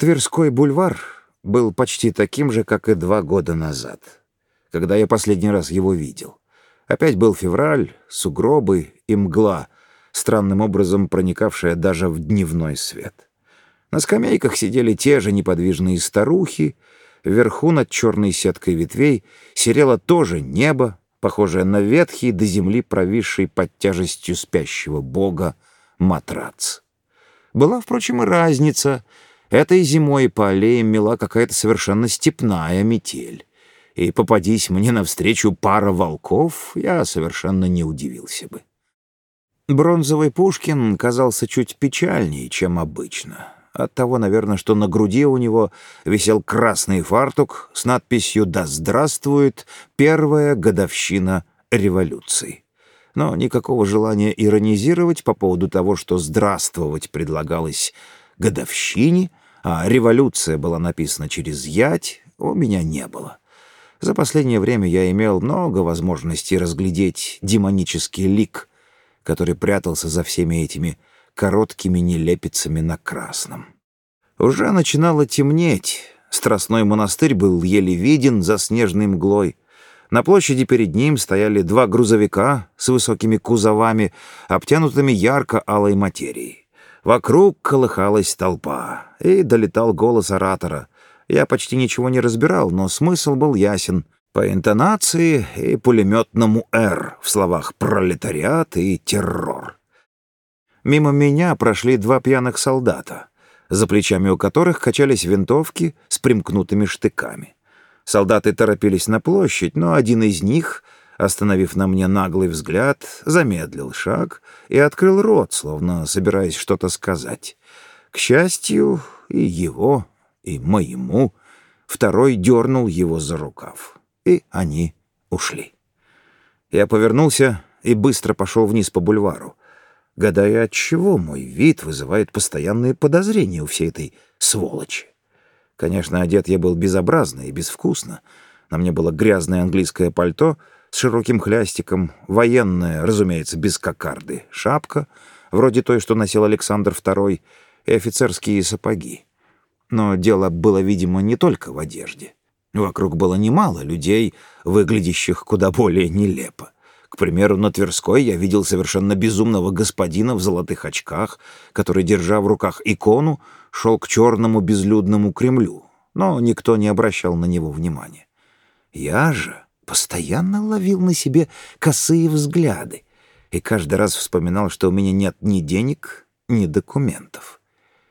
Тверской бульвар был почти таким же, как и два года назад, когда я последний раз его видел. Опять был февраль, сугробы и мгла, странным образом проникавшая даже в дневной свет. На скамейках сидели те же неподвижные старухи, вверху над черной сеткой ветвей серело тоже небо, похожее на ветхий до земли провисший под тяжестью спящего бога матрац. Была, впрочем, и разница. Этой зимой по аллеям мела какая-то совершенно степная метель. И попадись мне навстречу пара волков, я совершенно не удивился бы. Бронзовый Пушкин казался чуть печальнее, чем обычно. От того, наверное, что на груди у него висел красный фартук с надписью «Да здравствует первая годовщина революции». Но никакого желания иронизировать по поводу того, что здравствовать предлагалось годовщине, а революция была написана через «ять», у меня не было. За последнее время я имел много возможностей разглядеть демонический лик, который прятался за всеми этими короткими нелепицами на красном. Уже начинало темнеть. Страстной монастырь был еле виден за снежной мглой. На площади перед ним стояли два грузовика с высокими кузовами, обтянутыми ярко-алой материей. Вокруг колыхалась толпа, и долетал голос оратора. Я почти ничего не разбирал, но смысл был ясен. По интонации и пулеметному «Р» в словах «пролетариат» и «террор». Мимо меня прошли два пьяных солдата, за плечами у которых качались винтовки с примкнутыми штыками. Солдаты торопились на площадь, но один из них, остановив на мне наглый взгляд, замедлил шаг и открыл рот, словно собираясь что-то сказать. К счастью, и его, и моему, второй дернул его за рукав, и они ушли. Я повернулся и быстро пошел вниз по бульвару гадая, от чего мой вид вызывает постоянные подозрения у всей этой сволочи. Конечно, одет я был безобразно и безвкусно. На мне было грязное английское пальто с широким хлястиком, военное, разумеется, без кокарды, шапка, вроде той, что носил Александр II, и офицерские сапоги. Но дело было, видимо, не только в одежде. Вокруг было немало людей, выглядящих куда более нелепо. К примеру, на Тверской я видел совершенно безумного господина в золотых очках, который, держа в руках икону, шел к черному безлюдному Кремлю, но никто не обращал на него внимания. Я же постоянно ловил на себе косые взгляды и каждый раз вспоминал, что у меня нет ни денег, ни документов.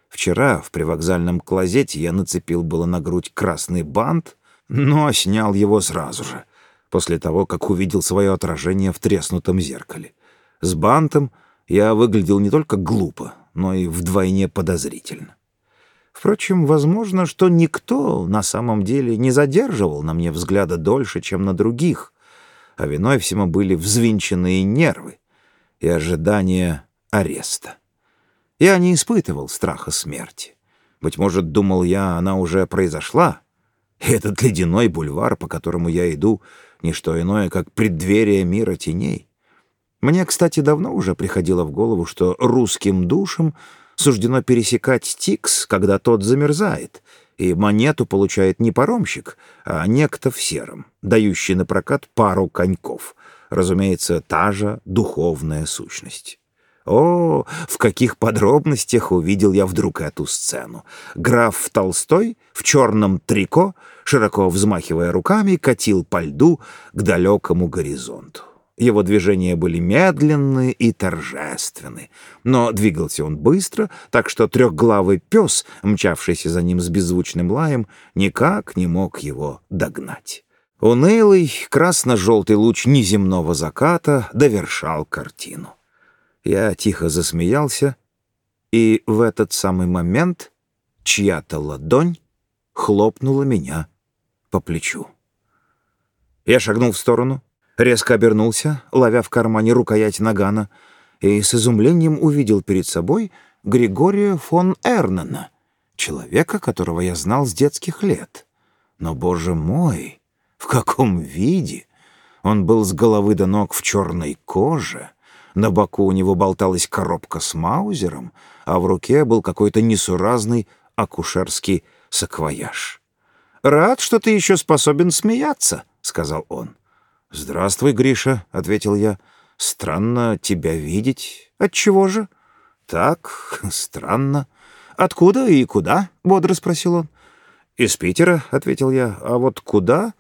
Вчера в привокзальном клозете я нацепил было на грудь красный бант, но снял его сразу же — после того, как увидел свое отражение в треснутом зеркале. С бантом я выглядел не только глупо, но и вдвойне подозрительно. Впрочем, возможно, что никто на самом деле не задерживал на мне взгляда дольше, чем на других, а виной всему были взвинченные нервы и ожидание ареста. Я не испытывал страха смерти. Быть может, думал я, она уже произошла, и этот ледяной бульвар, по которому я иду, — не что иное, как преддверие мира теней. Мне, кстати, давно уже приходило в голову, что русским душам суждено пересекать Стикс, когда тот замерзает, и монету получает не паромщик, а некто в сером, дающий на прокат пару коньков. Разумеется, та же духовная сущность. О, в каких подробностях увидел я вдруг эту сцену. Граф Толстой в черном трико, широко взмахивая руками, катил по льду к далекому горизонту. Его движения были медленны и торжественны, но двигался он быстро, так что трехглавый пес, мчавшийся за ним с беззвучным лаем, никак не мог его догнать. Унылый красно-желтый луч неземного заката довершал картину. Я тихо засмеялся, и в этот самый момент чья-то ладонь хлопнула меня по плечу. Я шагнул в сторону, резко обернулся, ловя в кармане рукоять нагана, и с изумлением увидел перед собой Григория фон Эрнена, человека, которого я знал с детских лет. Но, боже мой, в каком виде! Он был с головы до ног в черной коже — на боку у него болталась коробка с маузером, а в руке был какой-то несуразный акушерский саквояж. «Рад, что ты еще способен смеяться», — сказал он. «Здравствуй, Гриша», — ответил я. «Странно тебя видеть. Отчего же?» «Так, странно». «Откуда и куда?» — бодро спросил он. «Из Питера», — ответил я. «А вот куда?»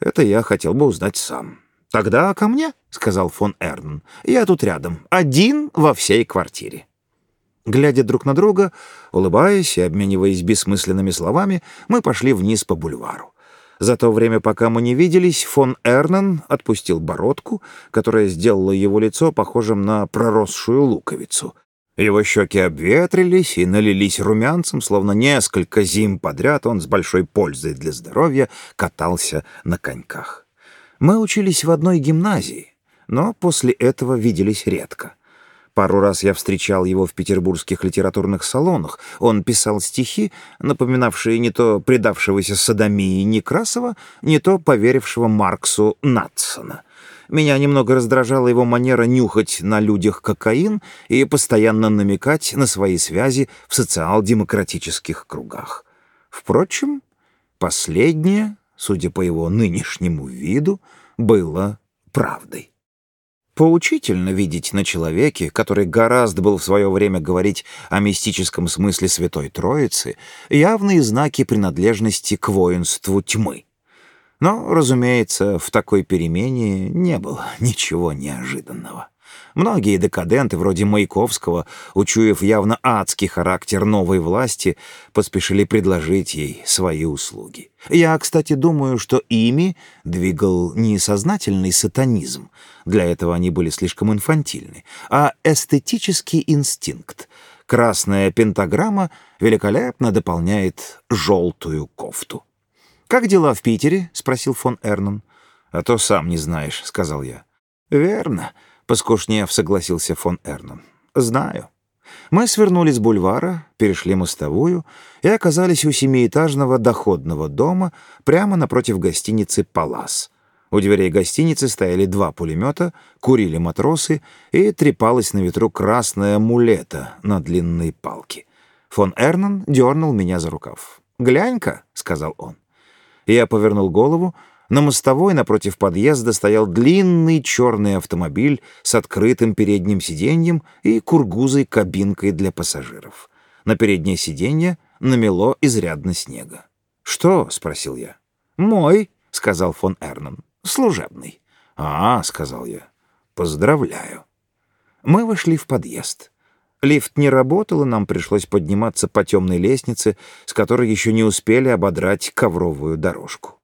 Это я хотел бы узнать сам. «Тогда ко мне», — сказал фон Эрн. «Я тут рядом, один во всей квартире». Глядя друг на друга, улыбаясь и обмениваясь бессмысленными словами, мы пошли вниз по бульвару. За то время, пока мы не виделись, фон Эрнен отпустил бородку, которая сделала его лицо похожим на проросшую луковицу. Его щеки обветрились и налились румянцем, словно несколько зим подряд он с большой пользой для здоровья катался на коньках. Мы учились в одной гимназии, но после этого виделись редко. Пару раз я встречал его в петербургских литературных салонах. Он писал стихи, напоминавшие не то предавшегося садомии Некрасова, не то поверившего Марксу Натсона. Меня немного раздражала его манера нюхать на людях кокаин и постоянно намекать на свои связи в социал-демократических кругах. Впрочем, последнее, судя по его нынешнему виду, было правдой. Поучительно видеть на человеке, который гораздо был в свое время говорить о мистическом смысле Святой Троицы, явные знаки принадлежности к воинству тьмы. Но, разумеется, в такой перемене не было ничего неожиданного. Многие декаденты, вроде Маяковского, учуяв явно адский характер новой власти, поспешили предложить ей свои услуги. Я, кстати, думаю, что ими двигал не сознательный сатанизм, для этого они были слишком инфантильны, а эстетический инстинкт. Красная пентаграмма великолепно дополняет желтую кофту. «Как дела в Питере?» — спросил фон Эрнон. «А то сам не знаешь», — сказал я. «Верно», Поскушнев согласился фон Эрнон. «Знаю». Мы свернули с бульвара, перешли мостовую и оказались у семиэтажного доходного дома прямо напротив гостиницы «Палас». У дверей гостиницы стояли два пулемета, курили матросы и трепалась на ветру красная мулета на длинной палке. Фон Эрнон дернул меня за рукав. «Глянь-ка», — сказал он. Я повернул голову, на мостовой напротив подъезда стоял длинный черный автомобиль с открытым передним сиденьем и кургузой-кабинкой для пассажиров. На переднее сиденье намело изрядно снега. «Что?» — спросил я. «Мой», — сказал фон Эрнон. «Служебный». «А, — сказал я, — поздравляю». Мы вошли в подъезд. Лифт не работал, и нам пришлось подниматься по темной лестнице, с которой еще не успели ободрать ковровую дорожку.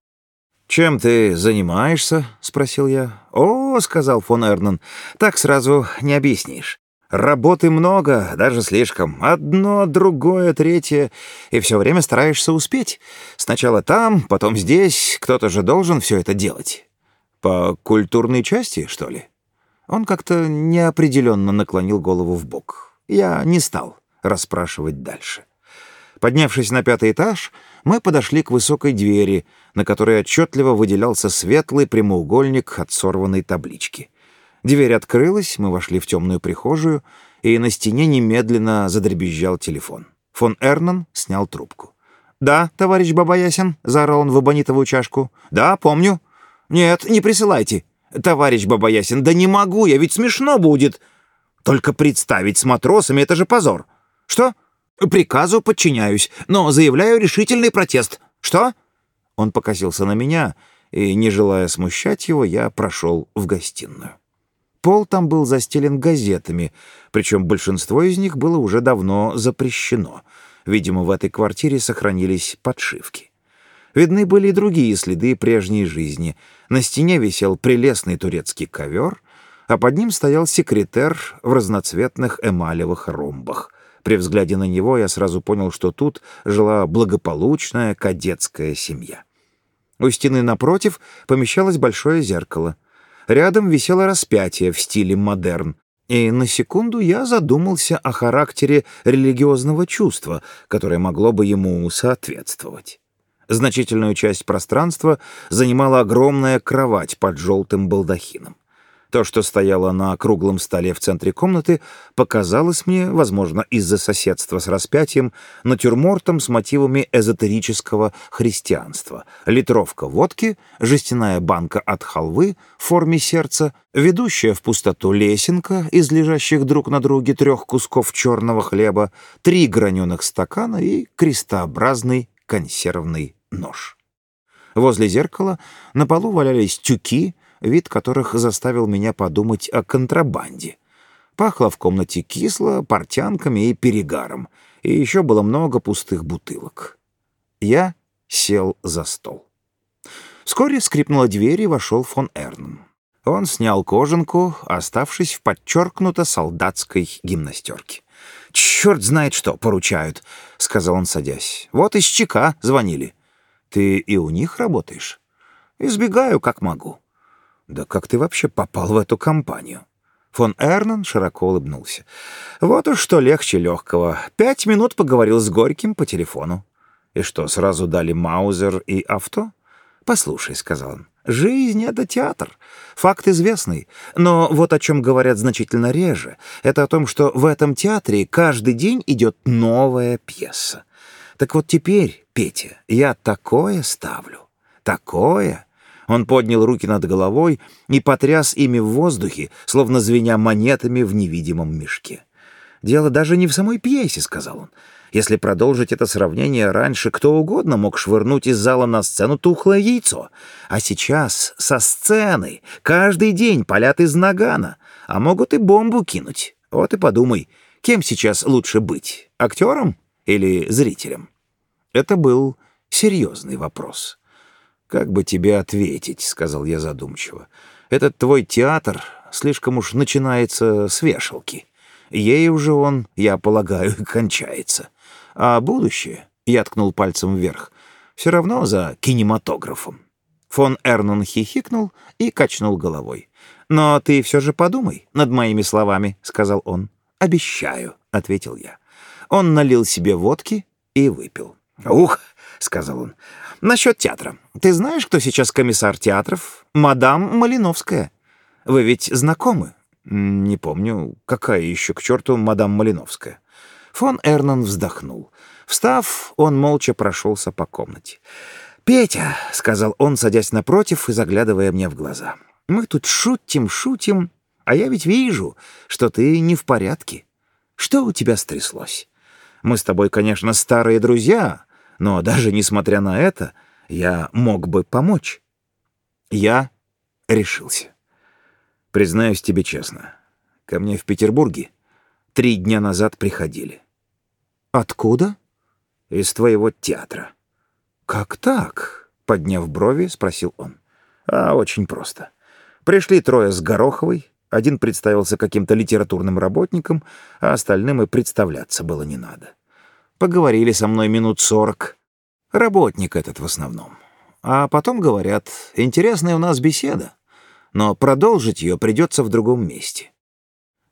«Чем ты занимаешься?» — спросил я. «О, — сказал фон Эрнан, — так сразу не объяснишь. Работы много, даже слишком. Одно, другое, третье. И все время стараешься успеть. Сначала там, потом здесь. Кто-то же должен все это делать. По культурной части, что ли?» Он как-то неопределенно наклонил голову в бок. Я не стал расспрашивать дальше. Поднявшись на пятый этаж, мы подошли к высокой двери, на которой отчетливо выделялся светлый прямоугольник от сорванной таблички. Дверь открылась, мы вошли в темную прихожую, и на стене немедленно задребезжал телефон. Фон Эрнан снял трубку. «Да, товарищ Бабаясин», — заорал он в абонитовую чашку. «Да, помню». «Нет, не присылайте». «Товарищ Бабаясин, да не могу я, ведь смешно будет». «Только представить с матросами — это же позор». «Что?» Приказу подчиняюсь, но заявляю решительный протест. Что? Он покосился на меня, и, не желая смущать его, я прошел в гостиную. Пол там был застелен газетами, причем большинство из них было уже давно запрещено. Видимо, в этой квартире сохранились подшивки. Видны были и другие следы прежней жизни. На стене висел прелестный турецкий ковер, а под ним стоял секретер в разноцветных эмалевых ромбах — при взгляде на него я сразу понял, что тут жила благополучная кадетская семья. У стены напротив помещалось большое зеркало. Рядом висело распятие в стиле модерн. И на секунду я задумался о характере религиозного чувства, которое могло бы ему соответствовать. Значительную часть пространства занимала огромная кровать под желтым балдахином. То, что стояло на круглом столе в центре комнаты, показалось мне, возможно, из-за соседства с распятием, натюрмортом с мотивами эзотерического христианства. Литровка водки, жестяная банка от халвы в форме сердца, ведущая в пустоту лесенка из лежащих друг на друге трех кусков черного хлеба, три граненых стакана и крестообразный консервный нож. Возле зеркала на полу валялись тюки, вид которых заставил меня подумать о контрабанде. Пахло в комнате кисло, портянками и перегаром, и еще было много пустых бутылок. Я сел за стол. Вскоре скрипнула дверь, и вошел фон Эрнен. Он снял кожанку, оставшись в подчеркнуто солдатской гимнастерке. «Черт знает что поручают», — сказал он, садясь. «Вот из ЧК звонили». «Ты и у них работаешь?» «Избегаю, как могу». «Да как ты вообще попал в эту компанию?» Фон Эрнан широко улыбнулся. «Вот уж что легче легкого. Пять минут поговорил с Горьким по телефону». «И что, сразу дали Маузер и авто?» «Послушай», — сказал он, — «жизнь — это театр. Факт известный. Но вот о чем говорят значительно реже, это о том, что в этом театре каждый день идет новая пьеса. Так вот теперь, Петя, я такое ставлю, такое...» Он поднял руки над головой и потряс ими в воздухе, словно звеня монетами в невидимом мешке. «Дело даже не в самой пьесе», — сказал он. «Если продолжить это сравнение, раньше кто угодно мог швырнуть из зала на сцену тухлое яйцо. А сейчас со сцены каждый день палят из нагана, а могут и бомбу кинуть. Вот и подумай, кем сейчас лучше быть, актером или зрителем?» Это был серьезный вопрос. «Как бы тебе ответить?» — сказал я задумчиво. «Этот твой театр слишком уж начинается с вешалки. Ей уже он, я полагаю, кончается. А будущее, — я ткнул пальцем вверх, — все равно за кинематографом». Фон Эрнон хихикнул и качнул головой. «Но ты все же подумай над моими словами», — сказал он. «Обещаю», — ответил я. Он налил себе водки и выпил. «Ух!» — сказал он. «Насчет театра. Ты знаешь, кто сейчас комиссар театров? Мадам Малиновская. Вы ведь знакомы?» «Не помню. Какая еще к черту мадам Малиновская?» Фон Эрнан вздохнул. Встав, он молча прошелся по комнате. «Петя», — сказал он, садясь напротив и заглядывая мне в глаза, — «мы тут шутим, шутим, а я ведь вижу, что ты не в порядке. Что у тебя стряслось? Мы с тобой, конечно, старые друзья, но даже несмотря на это, я мог бы помочь. Я решился. Признаюсь тебе честно, ко мне в Петербурге три дня назад приходили. Откуда? Из твоего театра. Как так? Подняв брови, спросил он. А очень просто. Пришли трое с Гороховой, один представился каким-то литературным работником, а остальным и представляться было не надо. Поговорили со мной минут сорок. Работник этот в основном. А потом говорят, интересная у нас беседа, но продолжить ее придется в другом месте.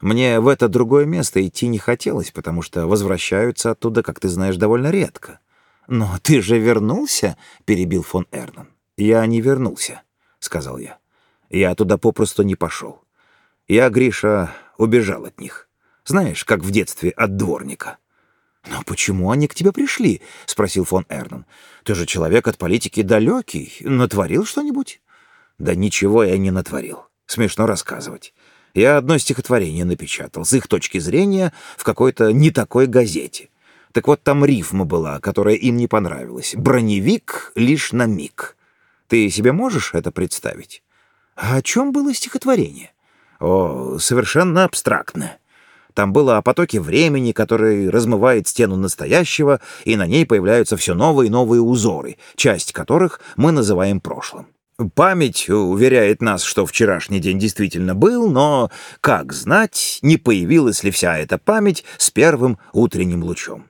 Мне в это другое место идти не хотелось, потому что возвращаются оттуда, как ты знаешь, довольно редко. «Но ты же вернулся?» — перебил фон Эрнан. «Я не вернулся», — сказал я. «Я туда попросту не пошел. Я, Гриша, убежал от них. Знаешь, как в детстве от дворника. «Но почему они к тебе пришли?» — спросил фон Эрнан. «Ты же человек от политики далекий. Натворил что-нибудь?» «Да ничего я не натворил. Смешно рассказывать. Я одно стихотворение напечатал, с их точки зрения, в какой-то не такой газете. Так вот там рифма была, которая им не понравилась. «Броневик лишь на миг». Ты себе можешь это представить? А о чем было стихотворение? О, совершенно абстрактное. Там было о потоке времени, который размывает стену настоящего, и на ней появляются все новые и новые узоры, часть которых мы называем прошлым. Память уверяет нас, что вчерашний день действительно был, но, как знать, не появилась ли вся эта память с первым утренним лучом.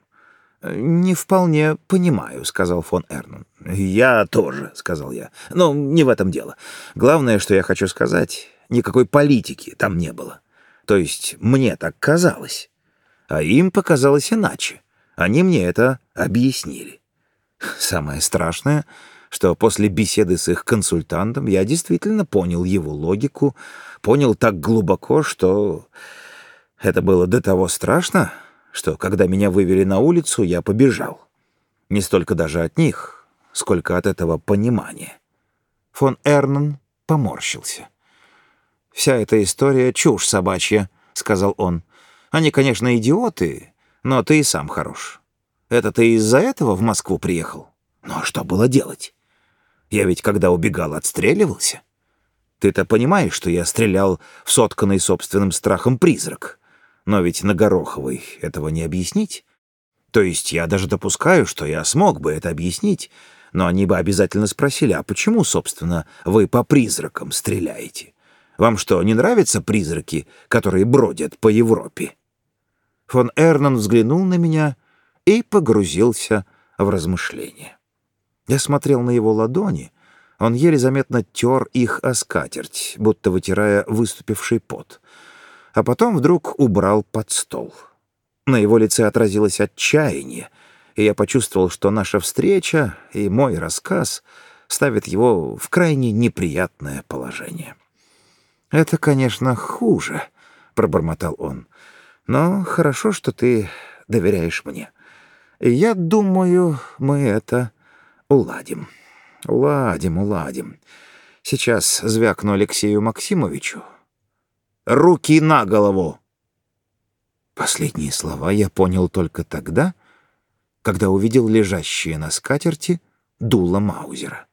«Не вполне понимаю», — сказал фон Эрнон. «Я тоже», — сказал я. «Но не в этом дело. Главное, что я хочу сказать, никакой политики там не было. То есть мне так казалось. А им показалось иначе. Они мне это объяснили. Самое страшное, что после беседы с их консультантом я действительно понял его логику, понял так глубоко, что это было до того страшно, что, когда меня вывели на улицу, я побежал. Не столько даже от них, сколько от этого понимания. Фон Эрнан поморщился. «Вся эта история — чушь собачья», — сказал он. «Они, конечно, идиоты, но ты и сам хорош. Это ты из-за этого в Москву приехал? Ну а что было делать? Я ведь, когда убегал, отстреливался. Ты-то понимаешь, что я стрелял в сотканный собственным страхом призрак. Но ведь на Гороховой этого не объяснить. То есть я даже допускаю, что я смог бы это объяснить, но они бы обязательно спросили, а почему, собственно, вы по призракам стреляете? Вам что, не нравятся призраки, которые бродят по Европе?» Фон Эрнан взглянул на меня и погрузился в размышления. Я смотрел на его ладони, он еле заметно тер их о скатерть, будто вытирая выступивший пот, а потом вдруг убрал под стол. На его лице отразилось отчаяние, и я почувствовал, что наша встреча и мой рассказ ставят его в крайне неприятное положение. «Это, конечно, хуже», — пробормотал он, — «но хорошо, что ты доверяешь мне. Я думаю, мы это уладим». Уладим, уладим. Сейчас звякну Алексею Максимовичу. Руки на голову! Последние слова я понял только тогда, когда увидел лежащие на скатерти дуло Маузера.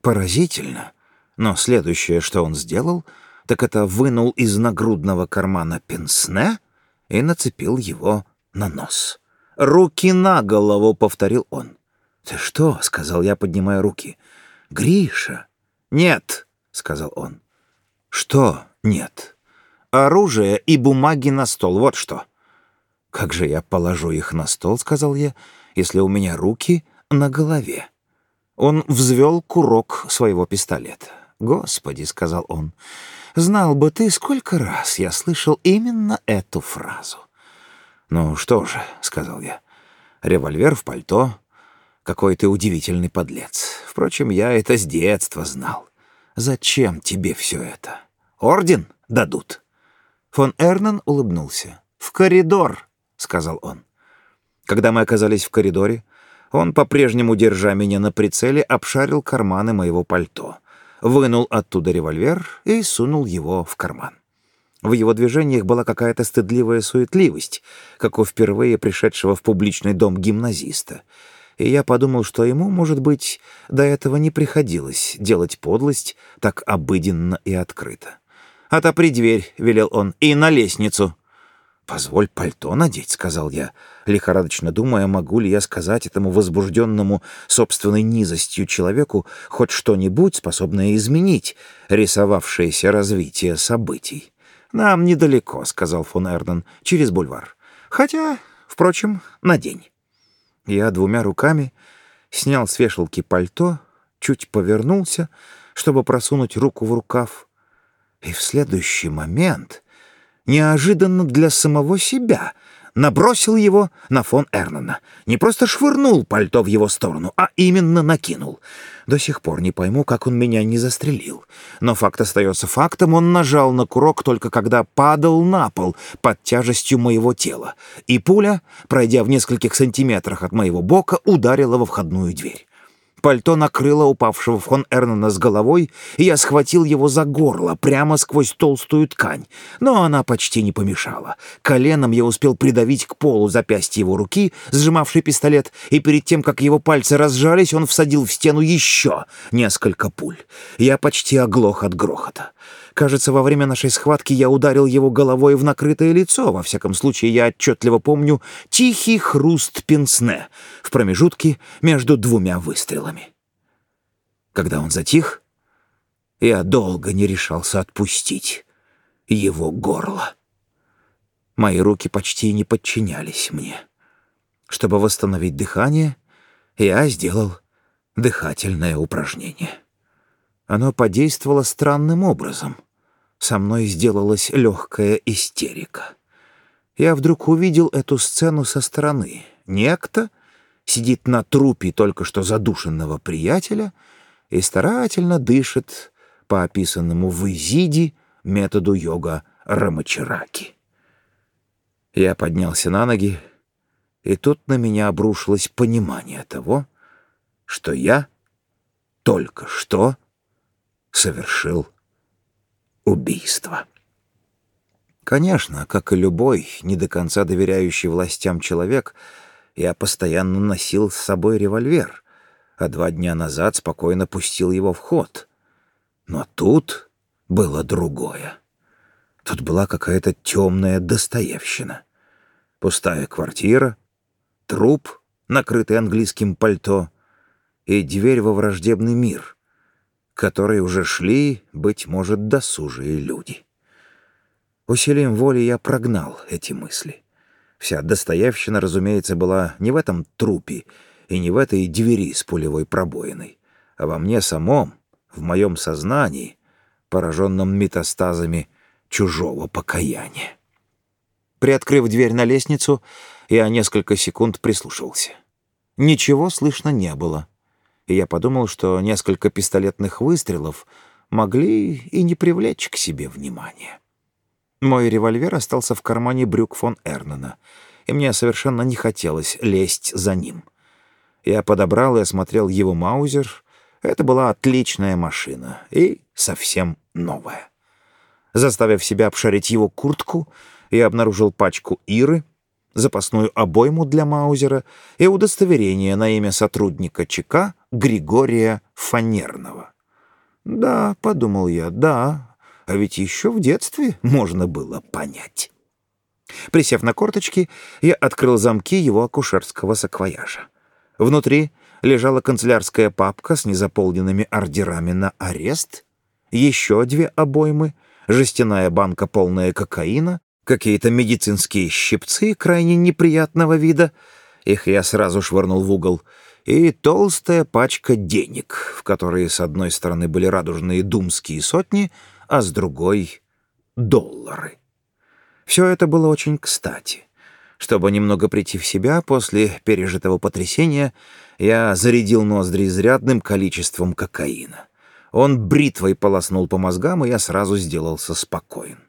Поразительно, но следующее, что он сделал, так это вынул из нагрудного кармана пенсне и нацепил его на нос. «Руки на голову!» — повторил он. «Ты что?» — сказал я, поднимая руки. «Гриша!» «Нет!» — сказал он. «Что нет?» «Оружие и бумаги на стол, вот что!» «Как же я положу их на стол?» — сказал я, «если у меня руки на голове». Он взвел курок своего пистолета. «Господи!» — сказал он. «Знал бы ты, сколько раз я слышал именно эту фразу». «Ну что же», — сказал я, — «револьвер в пальто, какой ты удивительный подлец. Впрочем, я это с детства знал. Зачем тебе все это? Орден дадут?» Фон Эрнан улыбнулся. «В коридор», — сказал он. Когда мы оказались в коридоре, он, по-прежнему держа меня на прицеле, обшарил карманы моего пальто, вынул оттуда револьвер и сунул его в карман. В его движениях была какая-то стыдливая суетливость, как у впервые пришедшего в публичный дом гимназиста — и я подумал, что ему, может быть, до этого не приходилось делать подлость так обыденно и открыто. «Отопри дверь», — велел он, — «и на лестницу». «Позволь пальто надеть», — сказал я, лихорадочно думая, могу ли я сказать этому возбужденному собственной низостью человеку хоть что-нибудь, способное изменить рисовавшееся развитие событий. «Нам недалеко», — сказал фон Эрден, — «через бульвар. Хотя, впрочем, надень». Я двумя руками снял с вешалки пальто, чуть повернулся, чтобы просунуть руку в рукав, и в следующий момент, неожиданно для самого себя — набросил его на фон Эрнана. Не просто швырнул пальто в его сторону, а именно накинул. До сих пор не пойму, как он меня не застрелил. Но факт остается фактом, он нажал на курок только когда падал на пол под тяжестью моего тела. И пуля, пройдя в нескольких сантиметрах от моего бока, ударила во входную дверь. Пальто накрыло упавшего фон Эрнана с головой, и я схватил его за горло, прямо сквозь толстую ткань. Но она почти не помешала. Коленом я успел придавить к полу запястье его руки, сжимавший пистолет, и перед тем, как его пальцы разжались, он всадил в стену еще несколько пуль. Я почти оглох от грохота. Кажется, во время нашей схватки я ударил его головой в накрытое лицо. Во всяком случае, я отчетливо помню тихий хруст пенсне в промежутке между двумя выстрелами. Когда он затих, я долго не решался отпустить его горло. Мои руки почти не подчинялись мне. Чтобы восстановить дыхание, я сделал дыхательное упражнение. Оно подействовало странным образом. Со мной сделалась легкая истерика. Я вдруг увидел эту сцену со стороны. Некто сидит на трупе только что задушенного приятеля и старательно дышит по описанному в Изиде методу йога Рамачараки. Я поднялся на ноги, и тут на меня обрушилось понимание того, что я только что совершил убийство. Конечно, как и любой не до конца доверяющий властям человек, я постоянно носил с собой револьвер, а два дня назад спокойно пустил его в ход. Но тут было другое. Тут была какая-то темная достоевщина. Пустая квартира, труп, накрытый английским пальто, и дверь во враждебный мир, который уже шли, быть может, досужие люди. Усилием воли я прогнал эти мысли. Вся достоевщина, разумеется, была не в этом трупе и не в этой двери с пулевой пробоиной, а во мне самом, в моем сознании, пораженном метастазами чужого покаяния. Приоткрыв дверь на лестницу, я несколько секунд прислушивался. Ничего слышно не было, и я подумал, что несколько пистолетных выстрелов могли и не привлечь к себе внимания. Мой револьвер остался в кармане брюк фон Эрнена, и мне совершенно не хотелось лезть за ним. Я подобрал и осмотрел его маузер. Это была отличная машина и совсем новая. Заставив себя обшарить его куртку, я обнаружил пачку Иры, запасную обойму для Маузера и удостоверение на имя сотрудника ЧК Григория Фанерного. «Да», — подумал я, — «да, а ведь еще в детстве можно было понять». Присев на корточки, я открыл замки его акушерского саквояжа. Внутри лежала канцелярская папка с незаполненными ордерами на арест, еще две обоймы — жестяная банка, полная кокаина, какие-то медицинские щипцы крайне неприятного вида, их я сразу швырнул в угол, и толстая пачка денег, в которые с одной стороны были радужные думские сотни, а с другой — доллары. Все это было очень кстати. Чтобы немного прийти в себя после пережитого потрясения, я зарядил ноздри изрядным количеством кокаина. Он бритвой полоснул по мозгам, и я сразу сделался спокоен.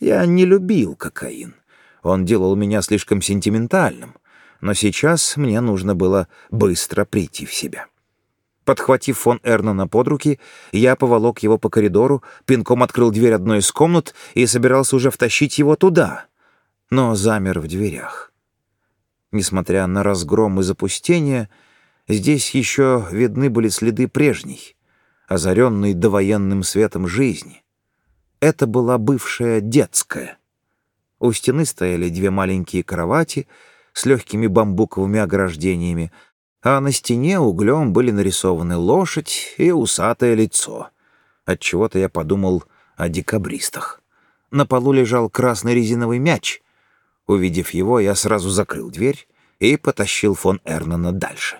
Я не любил кокаин. Он делал меня слишком сентиментальным. Но сейчас мне нужно было быстро прийти в себя. Подхватив фон Эрнона под руки, я поволок его по коридору, пинком открыл дверь одной из комнат и собирался уже втащить его туда, но замер в дверях. Несмотря на разгром и запустение, здесь еще видны были следы прежней, озаренной довоенным светом жизни. Это была бывшая детская. У стены стояли две маленькие кровати с легкими бамбуковыми ограждениями, а на стене углем были нарисованы лошадь и усатое лицо. Отчего-то я подумал о декабристах. На полу лежал красный резиновый мяч. Увидев его, я сразу закрыл дверь и потащил фон Эрнана дальше.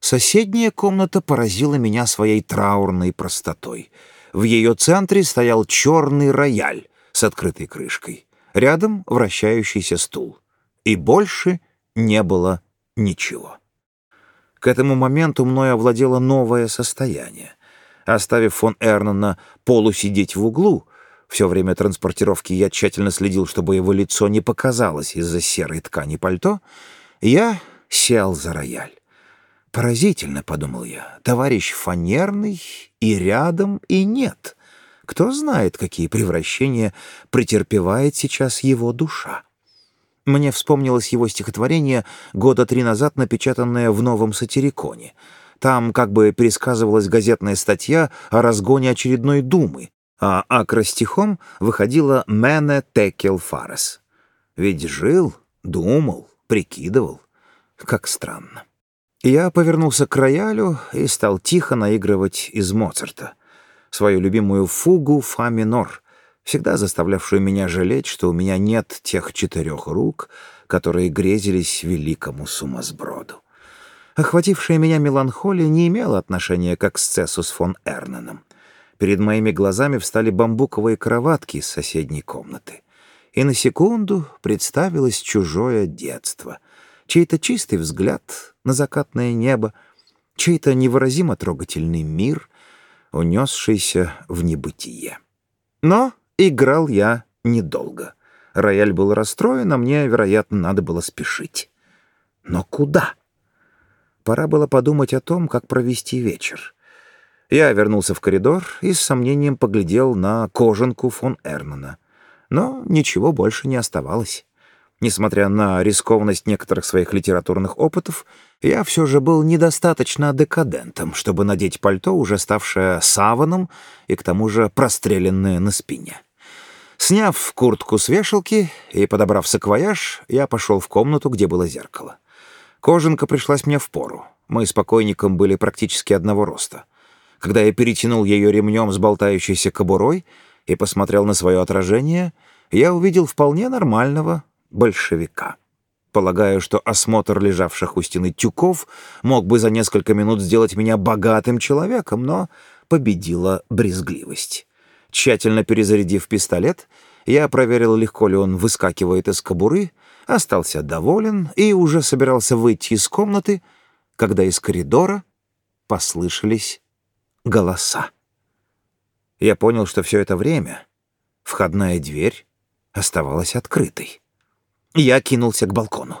Соседняя комната поразила меня своей траурной простотой. В ее центре стоял черный рояль с открытой крышкой. Рядом вращающийся стул. И больше не было ничего. К этому моменту мной овладело новое состояние. Оставив фон Эрнона полусидеть в углу, все время транспортировки я тщательно следил, чтобы его лицо не показалось из-за серой ткани пальто, я сел за рояль. Поразительно, — подумал я, — товарищ фанерный и рядом, и нет. Кто знает, какие превращения претерпевает сейчас его душа. Мне вспомнилось его стихотворение, года три назад напечатанное в «Новом сатириконе». Там как бы пересказывалась газетная статья о разгоне очередной думы, а акростихом выходила «Мене текел фарес». Ведь жил, думал, прикидывал. Как странно. Я повернулся к роялю и стал тихо наигрывать из Моцарта свою любимую фугу фа минор, всегда заставлявшую меня жалеть, что у меня нет тех четырех рук, которые грезились великому сумасброду. Охватившая меня меланхолия не имела отношения к эксцессу с фон Эрненом. Перед моими глазами встали бамбуковые кроватки из соседней комнаты. И на секунду представилось чужое детство — чей-то чистый взгляд на закатное небо, чей-то невыразимо трогательный мир, унесшийся в небытие. Но Играл я недолго. Рояль был расстроен, а мне, вероятно, надо было спешить. Но куда? Пора было подумать о том, как провести вечер. Я вернулся в коридор и с сомнением поглядел на кожанку фон Эрнона. Но ничего больше не оставалось. Несмотря на рискованность некоторых своих литературных опытов, я все же был недостаточно декадентом, чтобы надеть пальто, уже ставшее саваном и к тому же простреленное на спине. Сняв куртку с вешалки и подобрав саквояж, я пошел в комнату, где было зеркало. Кожанка пришлась мне в пору. Мы с покойником были практически одного роста. Когда я перетянул ее ремнем с болтающейся кобурой и посмотрел на свое отражение, я увидел вполне нормального большевика. Полагаю, что осмотр лежавших у стены тюков мог бы за несколько минут сделать меня богатым человеком, но победила брезгливость. Тщательно перезарядив пистолет, я проверил, легко ли он выскакивает из кобуры, остался доволен и уже собирался выйти из комнаты, когда из коридора послышались голоса. Я понял, что все это время входная дверь оставалась открытой. Я кинулся к балкону.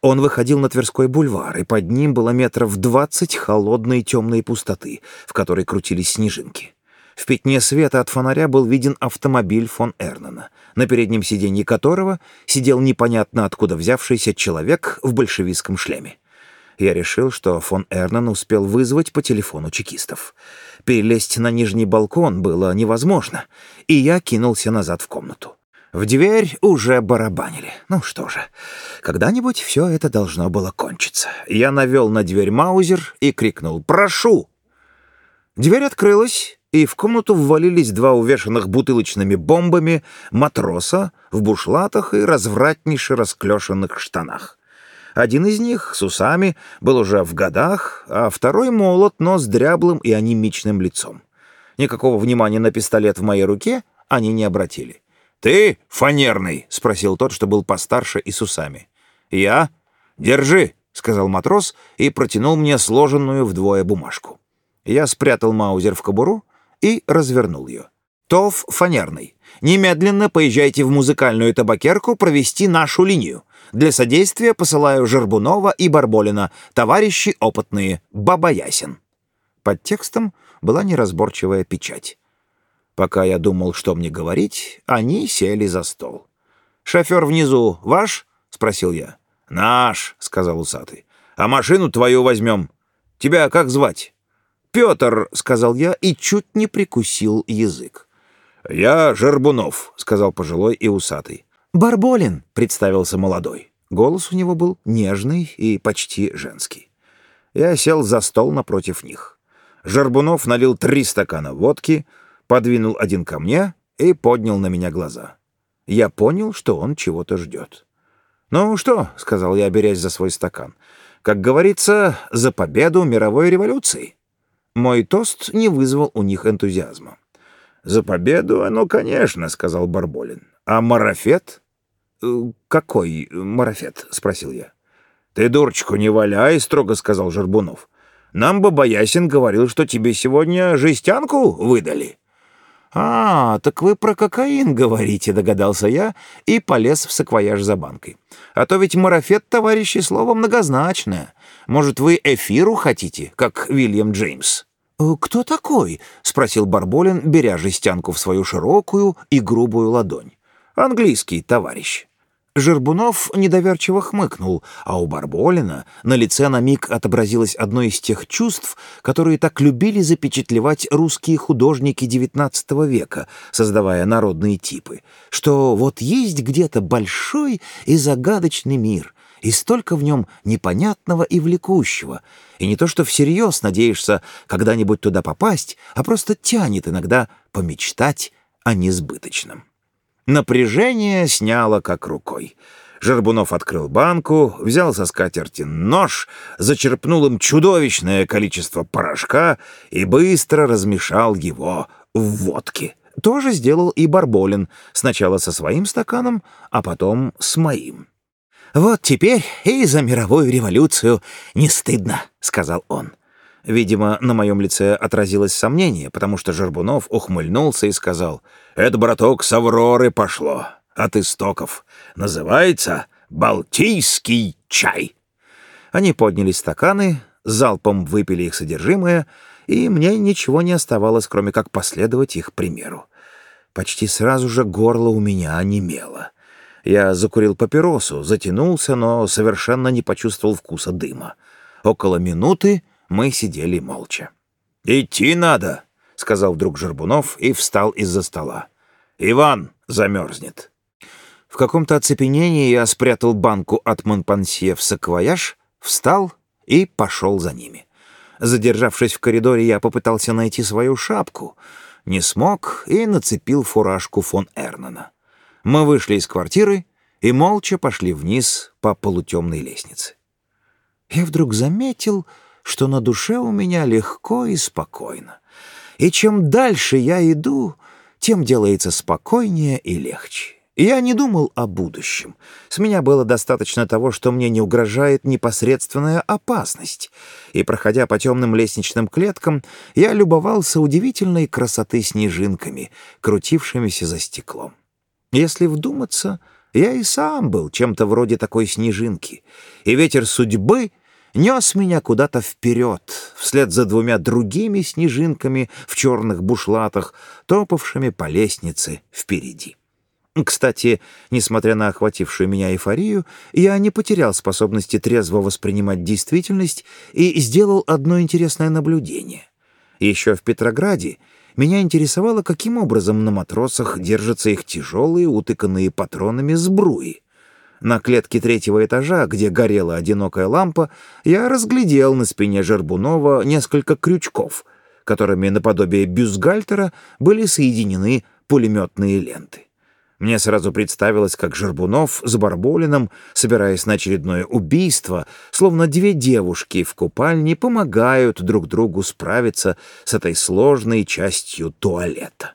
Он выходил на Тверской бульвар, и под ним было метров двадцать холодной темной пустоты, в которой крутились снежинки. В пятне света от фонаря был виден автомобиль фон Эрнена, на переднем сиденье которого сидел непонятно откуда взявшийся человек в большевистском шлеме. Я решил, что фон Эрнен успел вызвать по телефону чекистов. Перелезть на нижний балкон было невозможно, и я кинулся назад в комнату. В дверь уже барабанили. Ну что же, когда-нибудь все это должно было кончиться. Я навел на дверь Маузер и крикнул «Прошу!». Дверь открылась, и в комнату ввалились два увешанных бутылочными бомбами матроса в бушлатах и развратнейше расклешенных штанах. Один из них, с усами, был уже в годах, а второй молод, но с дряблым и анемичным лицом. Никакого внимания на пистолет в моей руке они не обратили. «Ты фанерный?» — спросил тот, что был постарше и с усами. «Я? Держи!» — сказал матрос и протянул мне сложенную вдвое бумажку. Я спрятал маузер в кобуру и развернул ее. «ТОВ фанерный. Немедленно поезжайте в музыкальную табакерку провести нашу линию. Для содействия посылаю Жербунова и Барболина, товарищи опытные, Баба Ясин». Под текстом была неразборчивая печать. Пока я думал, что мне говорить, они сели за стол. «Шофер внизу ваш?» — спросил я. «Наш», — сказал усатый. «А машину твою возьмем. Тебя как звать?» «Петр», — сказал я и чуть не прикусил язык. «Я Жербунов», — сказал пожилой и усатый. «Барболин», — представился молодой. Голос у него был нежный и почти женский. Я сел за стол напротив них. Жербунов налил три стакана водки, подвинул один ко мне и поднял на меня глаза. Я понял, что он чего-то ждет. «Ну что?» — сказал я, берясь за свой стакан. «Как говорится, за победу мировой революции». Мой тост не вызвал у них энтузиазма. «За победу, ну, конечно», — сказал Барболин. «А марафет?» «Э, «Какой марафет?» — спросил я. «Ты дурочку не валяй», — строго сказал Жербунов. «Нам Бабаясин говорил, что тебе сегодня жестянку выдали». «А, так вы про кокаин говорите», — догадался я и полез в саквояж за банкой. «А то ведь марафет, товарищи, слово многозначное. Может, вы эфиру хотите, как Вильям Джеймс?» «Э, «Кто такой?» — спросил Барболин, беря жестянку в свою широкую и грубую ладонь. «Английский, товарищ». Жербунов недоверчиво хмыкнул, а у Барболина на лице на миг отобразилось одно из тех чувств, которые так любили запечатлевать русские художники XIX века, создавая народные типы, что вот есть где-то большой и загадочный мир, и столько в нем непонятного и влекущего, и не то что всерьез надеешься когда-нибудь туда попасть, а просто тянет иногда помечтать о несбыточном. Напряжение сняло как рукой. Жербунов открыл банку, взял со скатерти нож, зачерпнул им чудовищное количество порошка и быстро размешал его в водке. То же сделал и Барболин, сначала со своим стаканом, а потом с моим. «Вот теперь и за мировую революцию не стыдно», — сказал он. Видимо, на моем лице отразилось сомнение, потому что Жербунов ухмыльнулся и сказал, «Это, браток, с Авроры пошло, от истоков. Называется «Балтийский чай». Они подняли стаканы, залпом выпили их содержимое, и мне ничего не оставалось, кроме как последовать их примеру. Почти сразу же горло у меня онемело. Я закурил папиросу, затянулся, но совершенно не почувствовал вкуса дыма. Около минуты мы сидели молча. «Идти надо», — сказал вдруг Жербунов и встал из-за стола. «Иван замерзнет». В каком-то оцепенении я спрятал банку от Монпансье в саквояж, встал и пошел за ними. Задержавшись в коридоре, я попытался найти свою шапку. Не смог и нацепил фуражку фон Эрнана. Мы вышли из квартиры и молча пошли вниз по полутемной лестнице. Я вдруг заметил, что на душе у меня легко и спокойно. И чем дальше я иду, тем делается спокойнее и легче. Я не думал о будущем. С меня было достаточно того, что мне не угрожает непосредственная опасность. И, проходя по темным лестничным клеткам, я любовался удивительной красоты снежинками, крутившимися за стеклом. Если вдуматься, я и сам был чем-то вроде такой снежинки, и ветер судьбы нес меня куда-то вперед, вслед за двумя другими снежинками в черных бушлатах, топавшими по лестнице впереди. Кстати, несмотря на охватившую меня эйфорию, я не потерял способности трезво воспринимать действительность и сделал одно интересное наблюдение. Еще в Петрограде меня интересовало, каким образом на матросах держатся их тяжелые, утыканные патронами сбруи. На клетке третьего этажа, где горела одинокая лампа, я разглядел на спине Жербунова несколько крючков, которыми наподобие бюстгальтера были соединены пулеметные ленты. Мне сразу представилось, как Жербунов с Барболином, собираясь на очередное убийство, словно две девушки в купальне помогают друг другу справиться с этой сложной частью туалета.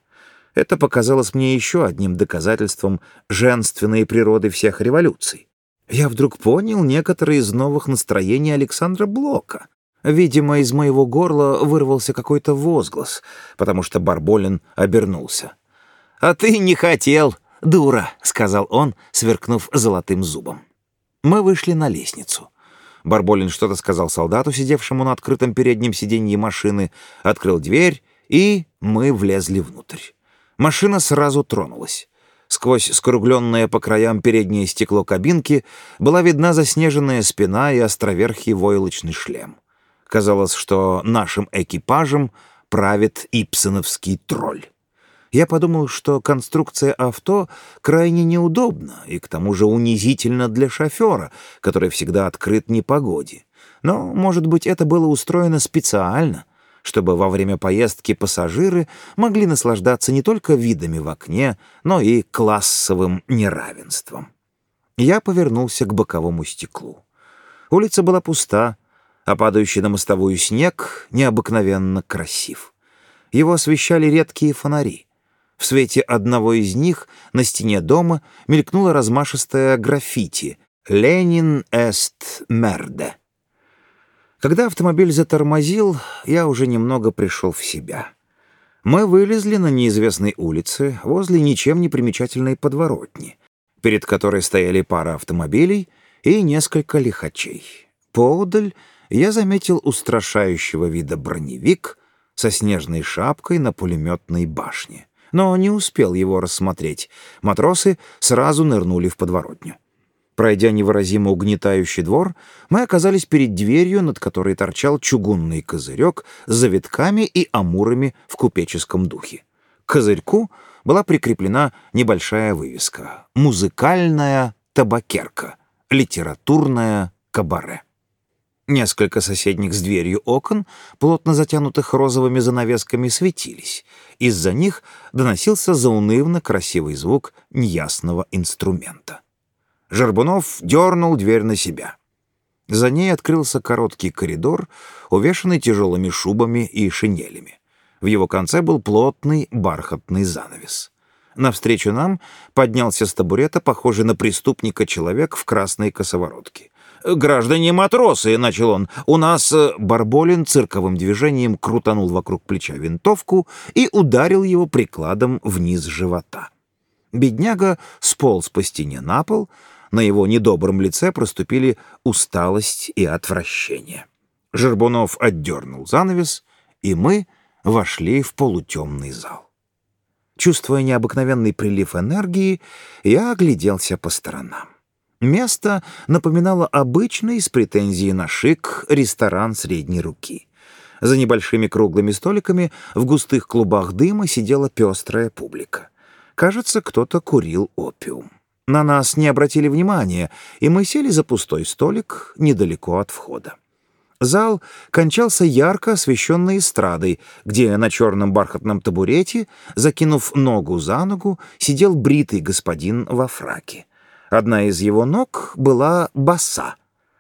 Это показалось мне еще одним доказательством женственной природы всех революций. Я вдруг понял некоторые из новых настроений Александра Блока. Видимо, из моего горла вырвался какой-то возглас, потому что Барболин обернулся. «А ты не хотел!» «Дура», — сказал он, сверкнув золотым зубом. Мы вышли на лестницу. Барболин что-то сказал солдату, сидевшему на открытом переднем сиденье машины, открыл дверь, и мы влезли внутрь. Машина сразу тронулась. Сквозь скругленное по краям переднее стекло кабинки была видна заснеженная спина и островерхий войлочный шлем. Казалось, что нашим экипажем правит ипсоновский тролль я подумал, что конструкция авто крайне неудобна и к тому же унизительна для шофера, который всегда открыт непогоде. Но, может быть, это было устроено специально, чтобы во время поездки пассажиры могли наслаждаться не только видами в окне, но и классовым неравенством. Я повернулся к боковому стеклу. Улица была пуста, а падающий на мостовую снег необыкновенно красив. Его освещали редкие фонари — в свете одного из них на стене дома мелькнуло размашистое граффити «Ленин эст мерде». Когда автомобиль затормозил, я уже немного пришел в себя. Мы вылезли на неизвестной улице возле ничем не примечательной подворотни, перед которой стояли пара автомобилей и несколько лихачей. Поодаль я заметил устрашающего вида броневик со снежной шапкой на пулеметной башне но не успел его рассмотреть. Матросы сразу нырнули в подворотню. Пройдя невыразимо угнетающий двор, мы оказались перед дверью, над которой торчал чугунный козырек с завитками и амурами в купеческом духе. К козырьку была прикреплена небольшая вывеска «Музыкальная табакерка. Литературное кабаре». Несколько соседних с дверью окон, плотно затянутых розовыми занавесками, светились. Из-за них доносился заунывно красивый звук неясного инструмента. Жербунов дернул дверь на себя. За ней открылся короткий коридор, увешанный тяжелыми шубами и шинелями. В его конце был плотный бархатный занавес. Навстречу нам поднялся с табурета, похожий на преступника человек в красной косоворотке. граждане-матросы», — начал он, — «у нас...» э, Барболин цирковым движением крутанул вокруг плеча винтовку и ударил его прикладом вниз живота. Бедняга сполз по стене на пол, на его недобром лице проступили усталость и отвращение. Жербунов отдернул занавес, и мы вошли в полутемный зал. Чувствуя необыкновенный прилив энергии, я огляделся по сторонам. Место напоминало обычный с претензией на шик ресторан средней руки. За небольшими круглыми столиками в густых клубах дыма сидела пестрая публика. Кажется, кто-то курил опиум. На нас не обратили внимания, и мы сели за пустой столик недалеко от входа. Зал кончался ярко освещенной эстрадой, где на черном бархатном табурете, закинув ногу за ногу, сидел бритый господин во фраке. Одна из его ног была боса.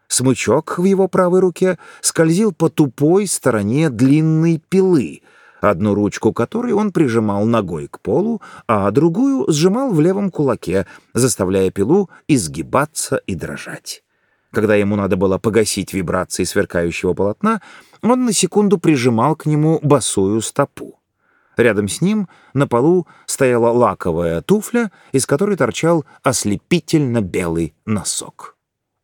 Смычок в его правой руке скользил по тупой стороне длинной пилы, одну ручку которой он прижимал ногой к полу, а другую сжимал в левом кулаке, заставляя пилу изгибаться и дрожать. Когда ему надо было погасить вибрации сверкающего полотна, он на секунду прижимал к нему босую стопу. Рядом с ним на полу стояла лаковая туфля, из которой торчал ослепительно белый носок.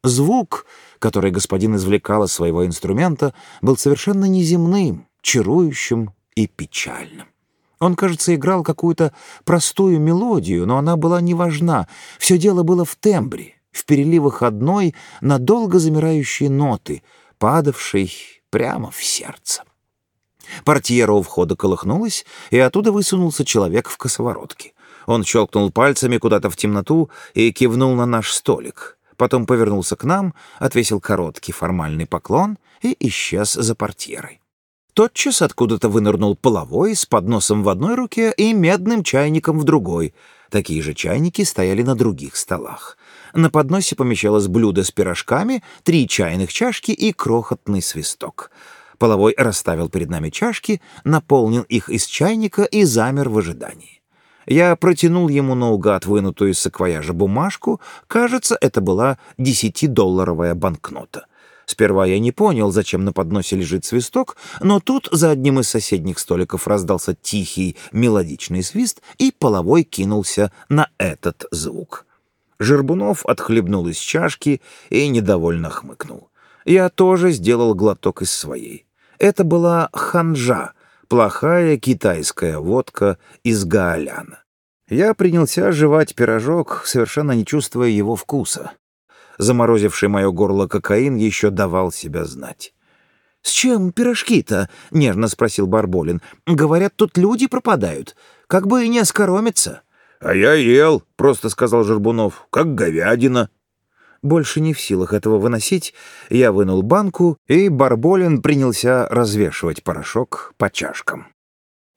Звук, который господин извлекал из своего инструмента, был совершенно неземным, чарующим и печальным. Он, кажется, играл какую-то простую мелодию, но она была не важна. Все дело было в тембре, в переливах одной надолго замирающей ноты, падавшей прямо в сердце. Портьера у входа колыхнулась, и оттуда высунулся человек в косоворотке. Он щелкнул пальцами куда-то в темноту и кивнул на наш столик. Потом повернулся к нам, отвесил короткий формальный поклон и исчез за портьерой. Тотчас откуда-то вынырнул половой с подносом в одной руке и медным чайником в другой. Такие же чайники стояли на других столах. На подносе помещалось блюдо с пирожками, три чайных чашки и крохотный свисток. Половой расставил перед нами чашки, наполнил их из чайника и замер в ожидании. Я протянул ему наугад вынутую из саквояжа бумажку. Кажется, это была десятидолларовая банкнота. Сперва я не понял, зачем на подносе лежит свисток, но тут за одним из соседних столиков раздался тихий мелодичный свист, и половой кинулся на этот звук. Жербунов отхлебнул из чашки и недовольно хмыкнул. Я тоже сделал глоток из своей. Это была ханжа, плохая китайская водка из гаоляна. Я принялся жевать пирожок, совершенно не чувствуя его вкуса заморозивший мое горло кокаин, еще давал себя знать. «С чем пирожки-то?» — нервно спросил Барболин. «Говорят, тут люди пропадают. Как бы и не оскоромиться». «А я ел», — просто сказал Жербунов, — «как говядина». Больше не в силах этого выносить, я вынул банку, и Барболин принялся развешивать порошок по чашкам.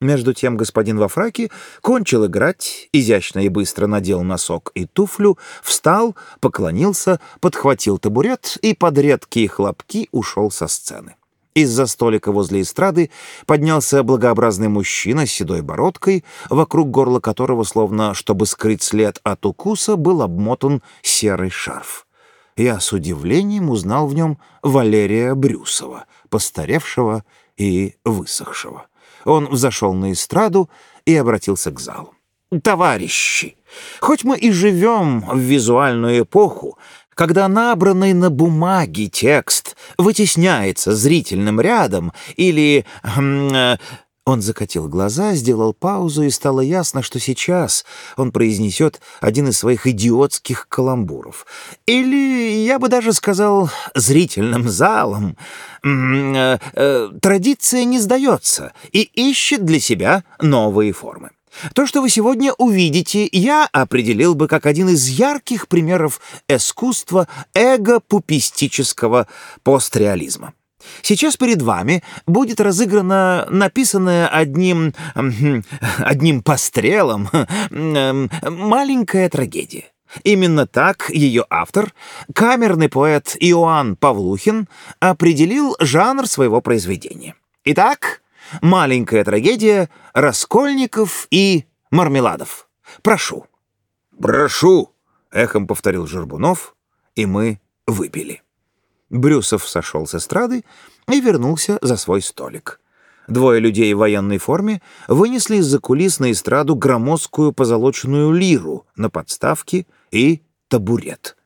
Между тем господин во фраке кончил играть, изящно и быстро надел носок и туфлю, встал, поклонился, подхватил табурет и под редкие хлопки ушел со сцены. Из-за столика возле эстрады поднялся благообразный мужчина с седой бородкой, вокруг горла которого, словно чтобы скрыть след от укуса, был обмотан серый шарф. Я с удивлением узнал в нем Валерия Брюсова, постаревшего и высохшего. Он взошел на эстраду и обратился к залу. «Товарищи, хоть мы и живем в визуальную эпоху, когда набранный на бумаге текст вытесняется зрительным рядом или хм, э, он закатил глаза, сделал паузу, и стало ясно, что сейчас он произнесет один из своих идиотских каламбуров. Или, я бы даже сказал, зрительным залом. Э, э, традиция не сдается и ищет для себя новые формы. То, что вы сегодня увидите, я определил бы как один из ярких примеров искусства эго-пупистического постреализма. Сейчас перед вами будет разыграна написанная одним... одним пострелом маленькая трагедия. Именно так ее автор, камерный поэт Иоанн Павлухин, определил жанр своего произведения. Итак, маленькая трагедия Раскольников и Мармеладов. Прошу. «Прошу!» — эхом повторил Жербунов, и мы выпили. Брюсов сошел с эстрады и вернулся за свой столик. Двое людей в военной форме вынесли из-за кулис на эстраду громоздкую позолоченную лиру на подставке и табурет.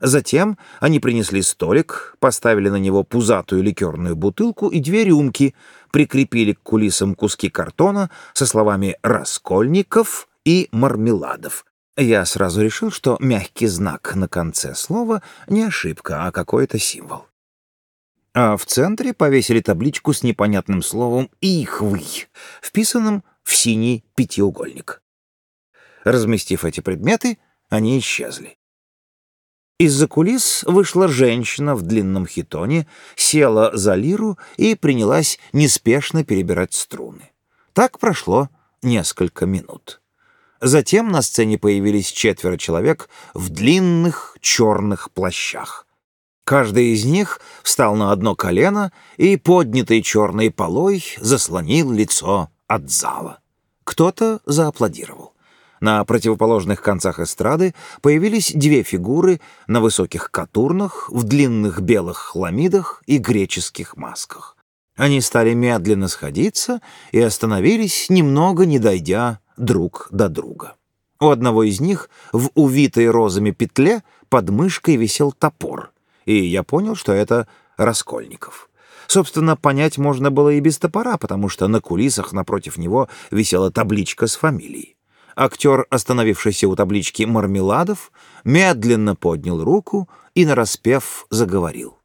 Затем они принесли столик, поставили на него пузатую ликерную бутылку и две рюмки, прикрепили к кулисам куски картона со словами «Раскольников» и «Мармеладов». Я сразу решил, что мягкий знак на конце слова не ошибка, а какой-то символ. А в центре повесили табличку с непонятным словом «Ихвый», вписанным в синий пятиугольник. Разместив эти предметы, они исчезли. Из-за кулис вышла женщина в длинном хитоне, села за лиру и принялась неспешно перебирать струны. Так прошло несколько минут. Затем на сцене появились четверо человек в длинных черных плащах. Каждый из них встал на одно колено и, поднятой черной полой, заслонил лицо от зала. Кто-то зааплодировал. На противоположных концах эстрады появились две фигуры на высоких катурнах, в длинных белых хламидах и греческих масках. Они стали медленно сходиться и остановились, немного не дойдя друг до друга. У одного из них в увитой розами петле под мышкой висел топор, и я понял, что это Раскольников. Собственно, понять можно было и без топора, потому что на кулисах напротив него висела табличка с фамилией. Актер, остановившийся у таблички «Мармеладов», медленно поднял руку и, нараспев, заговорил.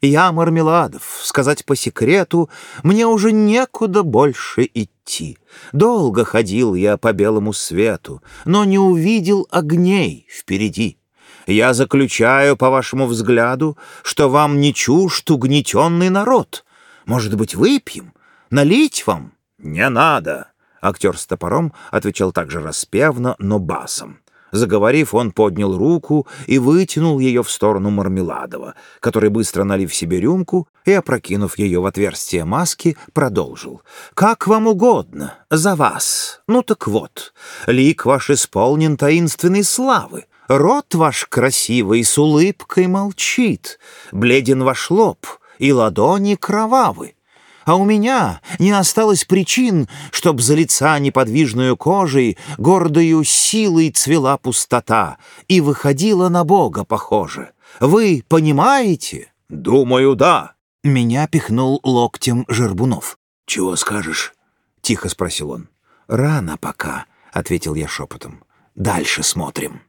«Я, Мармеладов, сказать по секрету, мне уже некуда больше идти. Долго ходил я по белому свету, но не увидел огней впереди. Я заключаю, по вашему взгляду, что вам не чужд угнетенный народ. Может быть, выпьем? Налить вам? Не надо!» Актер с топором отвечал также распевно, но басом. Заговорив, он поднял руку и вытянул ее в сторону Мармеладова, который, быстро налив себе рюмку и, опрокинув ее в отверстие маски, продолжил. «Как вам угодно, за вас. Ну так вот, лик ваш исполнен таинственной славы. Рот ваш красивый с улыбкой молчит, бледен ваш лоб, и ладони кровавы а у меня не осталось причин, чтоб за лица неподвижную кожей гордою силой цвела пустота и выходила на Бога похоже. Вы понимаете? Думаю, да. Меня пихнул локтем Жербунов. Чего скажешь? Тихо спросил он. Рано пока, ответил я шепотом. Дальше смотрим.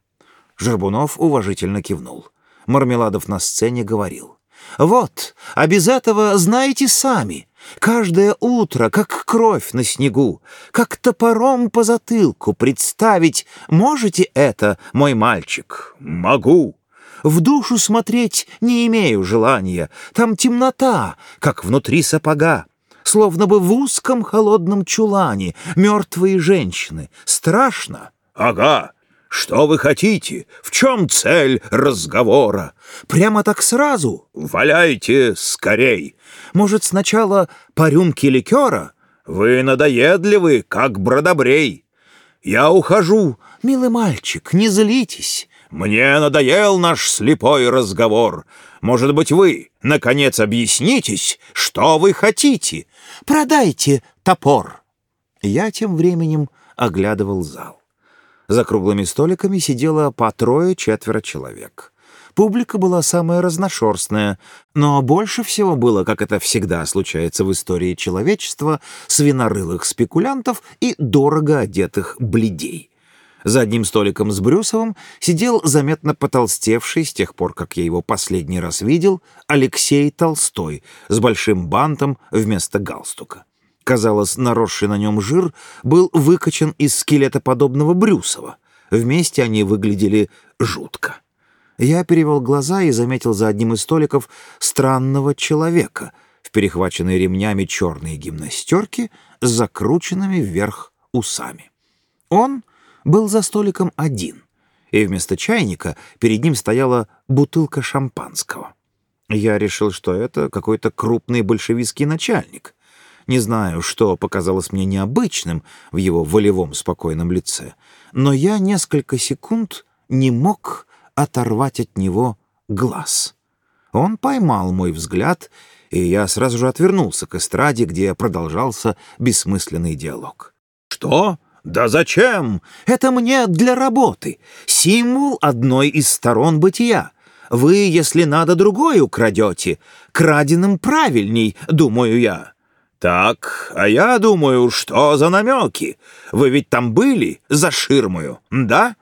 Жербунов уважительно кивнул. Мармеладов на сцене говорил. «Вот, а без этого знаете сами. Каждое утро, как кровь на снегу, как топором по затылку представить можете это, мой мальчик? Могу. В душу смотреть не имею желания. Там темнота, как внутри сапога. Словно бы в узком холодном чулане мертвые женщины. Страшно? Ага. Что вы хотите? В чем цель разговора? Прямо так сразу? Валяйте скорей. Может, сначала по рюмке ликера? Вы надоедливы, как бродобрей. Я ухожу. Милый мальчик, не злитесь. Мне надоел наш слепой разговор. Может быть, вы, наконец, объяснитесь, что вы хотите? Продайте топор. Я тем временем оглядывал зал. За круглыми столиками сидело по трое-четверо человек. Публика была самая разношерстная, но больше всего было, как это всегда случается в истории человечества, свинорылых спекулянтов и дорого одетых бледей. За одним столиком с Брюсовым сидел заметно потолстевший, с тех пор, как я его последний раз видел, Алексей Толстой с большим бантом вместо галстука казалось, наросший на нем жир, был выкачан из скелетоподобного Брюсова. Вместе они выглядели жутко. Я перевел глаза и заметил за одним из столиков странного человека в перехваченной ремнями черной гимнастерке с закрученными вверх усами. Он был за столиком один, и вместо чайника перед ним стояла бутылка шампанского. Я решил, что это какой-то крупный большевистский начальник — не знаю, что показалось мне необычным в его волевом спокойном лице, но я несколько секунд не мог оторвать от него глаз. Он поймал мой взгляд, и я сразу же отвернулся к эстраде, где продолжался бессмысленный диалог. «Что? Да зачем? Это мне для работы. Символ одной из сторон бытия. Вы, если надо, другой украдете. Краденым правильней, думаю я». «Так, а я думаю, что за намеки? Вы ведь там были, за ширмою, да?»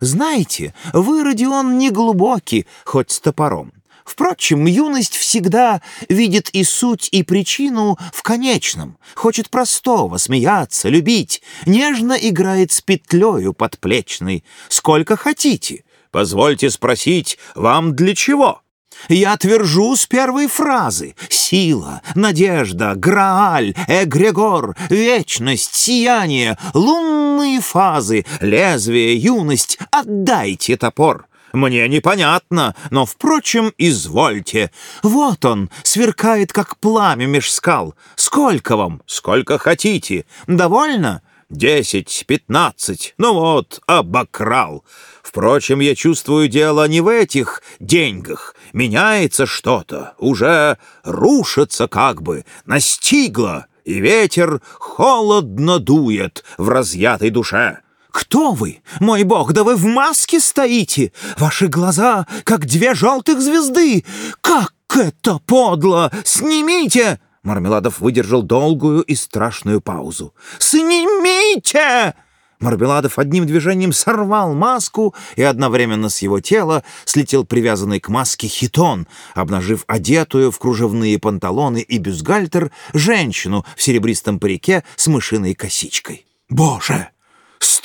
«Знаете, вы, Родион, не глубокий, хоть с топором. Впрочем, юность всегда видит и суть, и причину в конечном, хочет простого, смеяться, любить, нежно играет с петлею подплечной. Сколько хотите. Позвольте спросить, вам для чего? Я твержу с первой фразы. Сила, надежда, Грааль, Эгрегор, вечность, сияние, лунные фазы, лезвие, юность. Отдайте топор. Мне непонятно, но, впрочем, извольте. Вот он, сверкает, как пламя меж скал. Сколько вам? Сколько хотите. Довольно? Десять, пятнадцать. Ну вот, обокрал. Впрочем, я чувствую дело не в этих деньгах. Меняется что-то, уже рушится как бы, настигло, и ветер холодно дует в разъятой душе. «Кто вы? Мой бог, да вы в маске стоите! Ваши глаза, как две желтых звезды! Как это подло! Снимите!» Мармеладов выдержал долгую и страшную паузу. «Снимите!» Мармеладов одним движением сорвал маску, и одновременно с его тела слетел привязанный к маске хитон, обнажив одетую в кружевные панталоны и бюстгальтер женщину в серебристом парике с мышиной косичкой. «Боже!»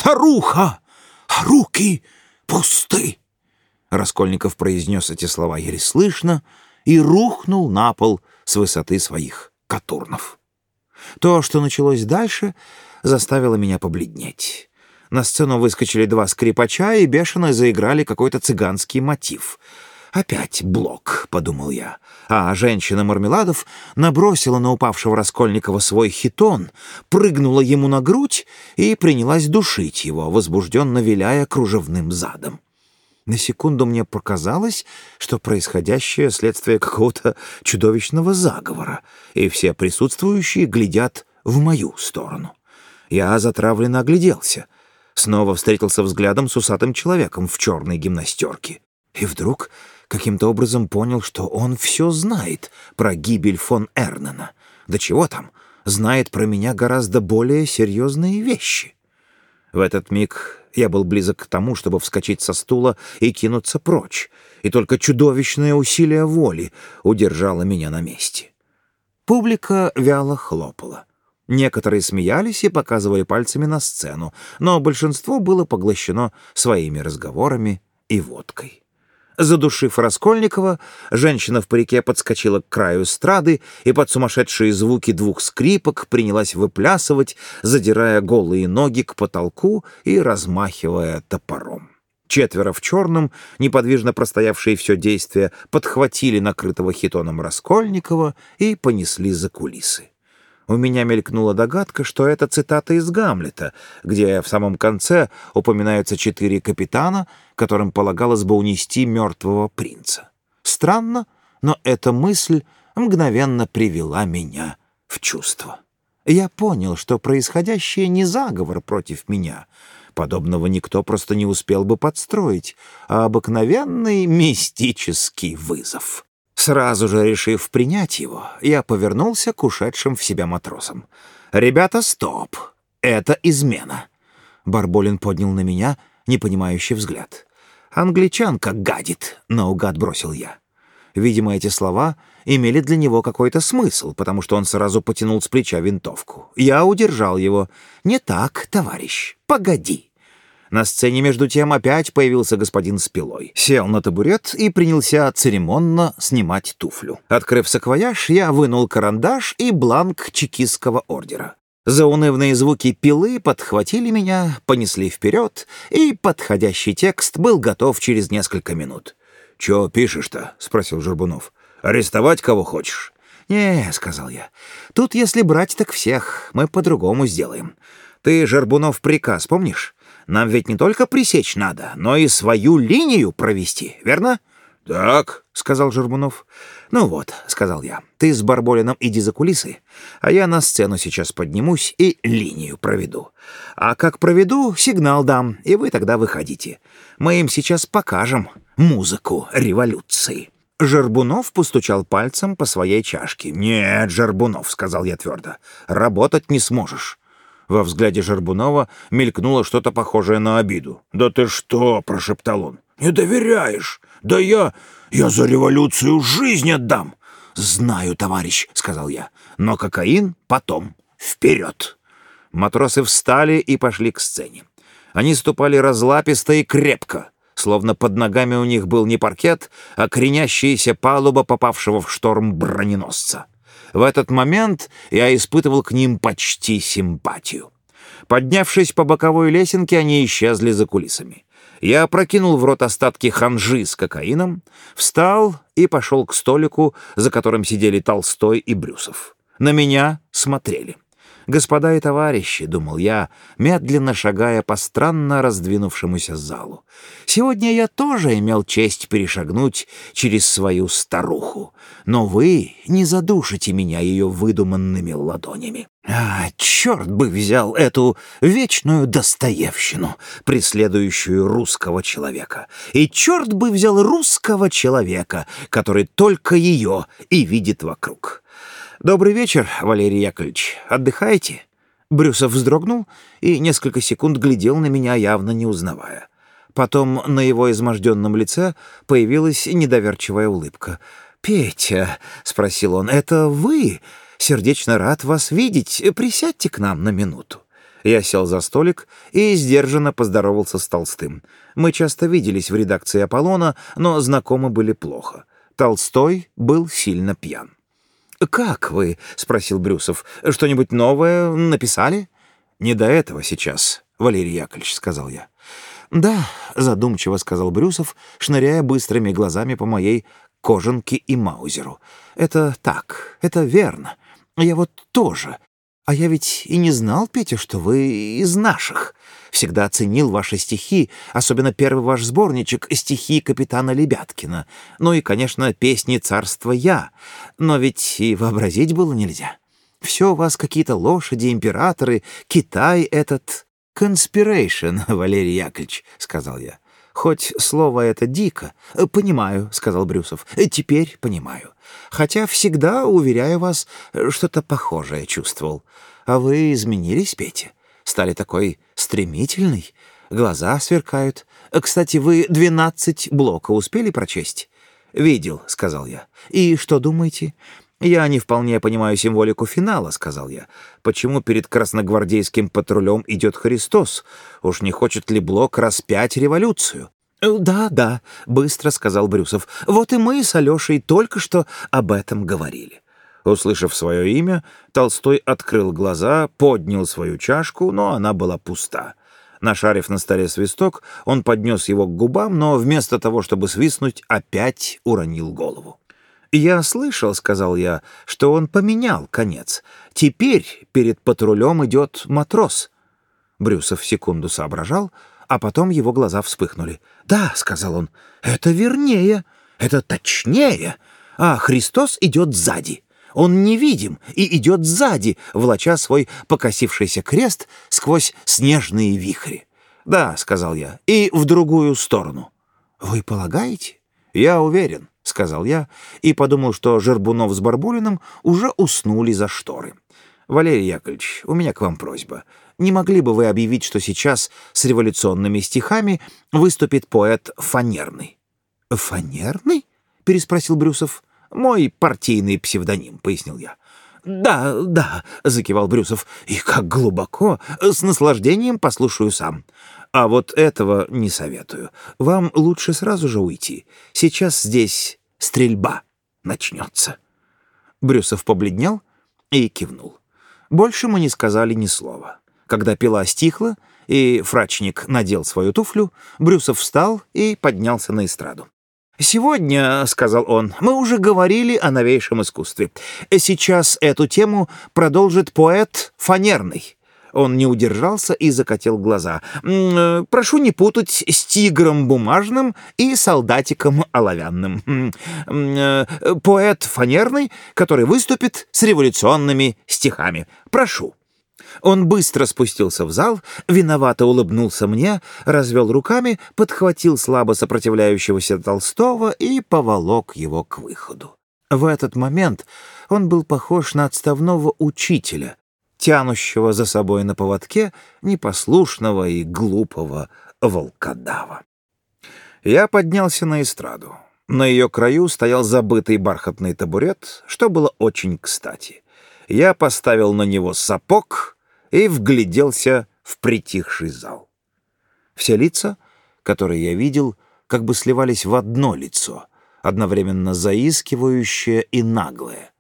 старуха, руки пусты!» Раскольников произнес эти слова еле слышно и рухнул на пол с высоты своих катурнов. То, что началось дальше, заставило меня побледнеть. На сцену выскочили два скрипача и бешено заиграли какой-то цыганский мотив — «Опять блок», — подумал я. А женщина Мармеладов набросила на упавшего Раскольникова свой хитон, прыгнула ему на грудь и принялась душить его, возбужденно виляя кружевным задом. На секунду мне показалось, что происходящее — следствие какого-то чудовищного заговора, и все присутствующие глядят в мою сторону. Я затравленно огляделся. Снова встретился взглядом с усатым человеком в черной гимнастерке. И вдруг каким-то образом понял, что он все знает про гибель фон Эрнена. Да чего там, знает про меня гораздо более серьезные вещи. В этот миг я был близок к тому, чтобы вскочить со стула и кинуться прочь, и только чудовищное усилие воли удержало меня на месте. Публика вяло хлопала. Некоторые смеялись и показывали пальцами на сцену, но большинство было поглощено своими разговорами и водкой. Задушив Раскольникова, женщина в парике подскочила к краю эстрады и под сумасшедшие звуки двух скрипок принялась выплясывать, задирая голые ноги к потолку и размахивая топором. Четверо в черном, неподвижно простоявшие все действие, подхватили накрытого хитоном Раскольникова и понесли за кулисы. У меня мелькнула догадка, что это цитата из «Гамлета», где в самом конце упоминаются четыре капитана, которым полагалось бы унести мертвого принца. Странно, но эта мысль мгновенно привела меня в чувство. Я понял, что происходящее не заговор против меня. Подобного никто просто не успел бы подстроить, а обыкновенный мистический вызов. Сразу же решив принять его, я повернулся к ушедшим в себя матросам. «Ребята, стоп! Это измена!» Барболин поднял на меня непонимающий взгляд. «Англичанка гадит!» — наугад бросил я. Видимо, эти слова имели для него какой-то смысл, потому что он сразу потянул с плеча винтовку. Я удержал его. «Не так, товарищ, погоди!» На сцене, между тем, опять появился господин с пилой. Сел на табурет и принялся церемонно снимать туфлю. Открыв саквояж, я вынул карандаш и бланк чекистского ордера. Заунывные звуки пилы подхватили меня, понесли вперед, и подходящий текст был готов через несколько минут. «Чё пишешь-то?» — спросил Журбунов. «Арестовать кого хочешь?» «Не», — сказал я. «Тут, если брать, так всех. Мы по-другому сделаем. Ты, Жербунов, приказ помнишь? Нам ведь не только пресечь надо, но и свою линию провести, верно? «Так», — сказал Жербунов. «Ну вот», — сказал я, — «ты с Барболином иди за кулисы, а я на сцену сейчас поднимусь и линию проведу. А как проведу, сигнал дам, и вы тогда выходите. Мы им сейчас покажем музыку революции». Жербунов постучал пальцем по своей чашке. «Нет, Жербунов», — сказал я твердо, — «работать не сможешь». Во взгляде Жербунова мелькнуло что-то похожее на обиду. «Да ты что?» — прошептал он. «Не доверяешь? Да я... я за революцию жизнь отдам!» «Знаю, товарищ», — сказал я. «Но кокаин потом. Вперед!» Матросы встали и пошли к сцене. Они ступали разлаписто и крепко, словно под ногами у них был не паркет, а кренящаяся палуба попавшего в шторм броненосца. В этот момент я испытывал к ним почти симпатию. Поднявшись по боковой лесенке, они исчезли за кулисами. Я опрокинул в рот остатки ханжи с кокаином, встал и пошел к столику, за которым сидели Толстой и Брюсов. На меня смотрели. «Господа и товарищи», — думал я, медленно шагая по странно раздвинувшемуся залу, «сегодня я тоже имел честь перешагнуть через свою старуху, но вы не задушите меня ее выдуманными ладонями». А, черт бы взял эту вечную Достоевщину, преследующую русского человека. И черт бы взял русского человека, который только ее и видит вокруг. «Добрый вечер, Валерий Яковлевич. Отдыхаете?» Брюсов вздрогнул и несколько секунд глядел на меня, явно не узнавая. Потом на его изможденном лице появилась недоверчивая улыбка. «Петя», — спросил он, — «это вы? Сердечно рад вас видеть. Присядьте к нам на минуту». Я сел за столик и сдержанно поздоровался с Толстым. Мы часто виделись в редакции «Аполлона», но знакомы были плохо. Толстой был сильно пьян. «Как вы?» — спросил Брюсов. «Что-нибудь новое написали?» «Не до этого сейчас, Валерий Яковлевич», — сказал я. «Да», — задумчиво сказал Брюсов, шныряя быстрыми глазами по моей кожанке и маузеру. «Это так, это верно. Я вот тоже. А я ведь и не знал, Петя, что вы из наших. Всегда ценил ваши стихи, особенно первый ваш сборничек «Стихи капитана Лебяткина». Ну и, конечно, песни царства «Я». Но ведь и вообразить было нельзя. Все у вас какие-то лошади, императоры, Китай этот... «Conspiration, Валерий Яковлевич», — сказал я. «Хоть слово это дико. Понимаю», — сказал Брюсов. «Теперь понимаю. Хотя всегда, уверяю вас, что-то похожее чувствовал. А вы изменились, Петя? Стали такой стремительный, глаза сверкают. Кстати, вы двенадцать блока успели прочесть?» «Видел», — сказал я. «И что думаете?» «Я не вполне понимаю символику финала», — сказал я. «Почему перед красногвардейским патрулем идет Христос? Уж не хочет ли Блок распять революцию?» «Да, да», — быстро сказал Брюсов. «Вот и мы с Алешей только что об этом говорили». Услышав свое имя, Толстой открыл глаза, поднял свою чашку, но она была пуста. Нашарив на столе свисток, он поднес его к губам, но вместо того, чтобы свистнуть, опять уронил голову. «Я слышал, — сказал я, — что он поменял конец. Теперь перед патрулем идет матрос». Брюсов секунду соображал, а потом его глаза вспыхнули. «Да, — сказал он, — это вернее, это точнее, а Христос идет сзади». Он невидим и идет сзади, влача свой покосившийся крест сквозь снежные вихри. «Да», — сказал я, — «и в другую сторону». «Вы полагаете?» «Я уверен», — сказал я, и подумал, что Жербунов с Барбулиным уже уснули за шторы. «Валерий Яковлевич, у меня к вам просьба. Не могли бы вы объявить, что сейчас с революционными стихами выступит поэт Фанерный?» «Фанерный?» — переспросил Брюсов. «Мой партийный псевдоним», — пояснил я. «Да, да», — закивал Брюсов. «И как глубоко! С наслаждением послушаю сам. А вот этого не советую. Вам лучше сразу же уйти. Сейчас здесь стрельба начнется». Брюсов побледнел и кивнул. Больше мы не сказали ни слова. Когда пила стихла, и фрачник надел свою туфлю, Брюсов встал и поднялся на эстраду. «Сегодня, — сказал он, — мы уже говорили о новейшем искусстве. Сейчас эту тему продолжит поэт Фанерный. Он не удержался и закатил глаза. «М, э, «Прошу не путать с тигром бумажным и солдатиком оловянным. Э, Поэт фанерный, который выступит с революционными стихами. Прошу». Он быстро спустился в зал, виновато улыбнулся мне, развел руками, подхватил слабо сопротивляющегося Толстого и поволок его к выходу. В этот момент он был похож на отставного учителя, тянущего за собой на поводке непослушного и глупого волкодава. Я поднялся на эстраду. На ее краю стоял забытый бархатный табурет, что было очень кстати. Я поставил на него сапог и вгляделся в притихший зал. Все лица, которые я видел, как бы сливались в одно лицо, одновременно заискивающее и наглое,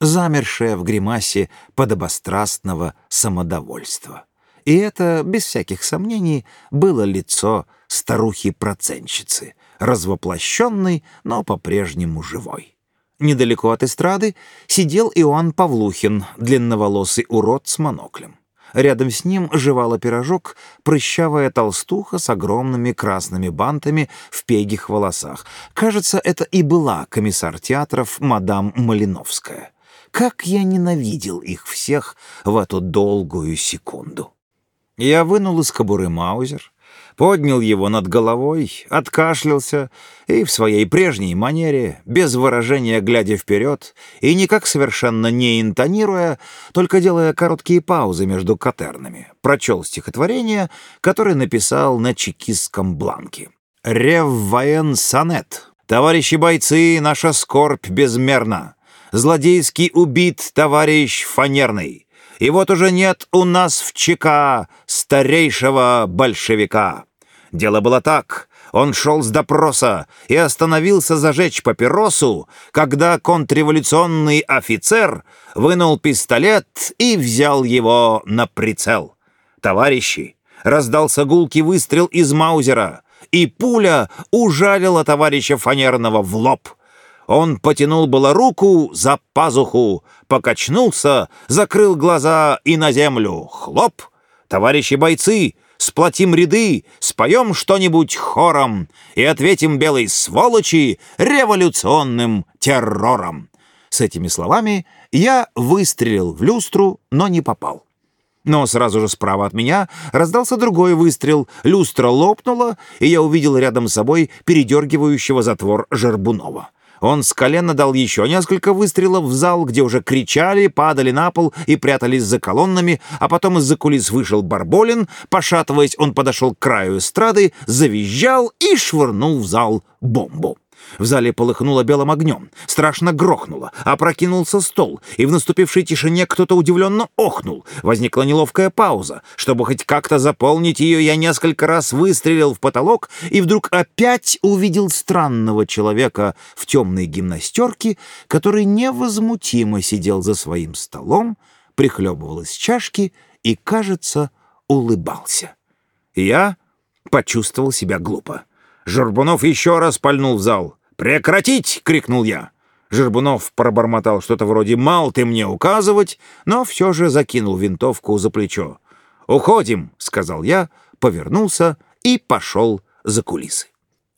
замершее в гримасе подобострастного самодовольства. И это, без всяких сомнений, было лицо старухи-проценщицы, развоплощенной, но по-прежнему живой. Недалеко от эстрады сидел Иоанн Павлухин, длинноволосый урод с моноклем. Рядом с ним жевала пирожок прыщавая толстуха с огромными красными бантами в пегих волосах. Кажется, это и была комиссар театров мадам Малиновская. Как я ненавидел их всех в эту долгую секунду. Я вынул из кобуры маузер, поднял его над головой, откашлялся и в своей прежней манере, без выражения глядя вперед и никак совершенно не интонируя, только делая короткие паузы между катернами, прочел стихотворение, которое написал на чекистском бланке. «Рев воен сонет. Товарищи бойцы, наша скорбь безмерна. Злодейский убит товарищ фанерный. И вот уже нет у нас в ЧК старейшего большевика. Дело было так. Он шел с допроса и остановился зажечь папиросу, когда контрреволюционный офицер вынул пистолет и взял его на прицел. Товарищи, раздался гулкий выстрел из маузера, и пуля ужалила товарища Фанерного в лоб. Он потянул было руку за пазуху, покачнулся, закрыл глаза и на землю. Хлоп! Товарищи бойцы, сплотим ряды, споем что-нибудь хором и ответим белой сволочи революционным террором. С этими словами я выстрелил в люстру, но не попал. Но сразу же справа от меня раздался другой выстрел, люстра лопнула, и я увидел рядом с собой передергивающего затвор Жербунова. Он с колена дал еще несколько выстрелов в зал, где уже кричали, падали на пол и прятались за колоннами, а потом из-за кулис вышел Барболин, пошатываясь, он подошел к краю эстрады, завизжал и швырнул в зал бомбу. В зале полыхнуло белым огнем, страшно грохнуло, опрокинулся стол, и в наступившей тишине кто-то удивленно охнул. Возникла неловкая пауза. Чтобы хоть как-то заполнить ее, я несколько раз выстрелил в потолок и вдруг опять увидел странного человека в темной гимнастерке, который невозмутимо сидел за своим столом, прихлебывал из чашки и, кажется, улыбался. Я почувствовал себя глупо. Жербунов еще раз пальнул в зал. «Прекратить!» — крикнул я. Жербунов пробормотал что-то вроде «мал ты мне указывать», но все же закинул винтовку за плечо. «Уходим!» — сказал я, повернулся и пошел за кулисы.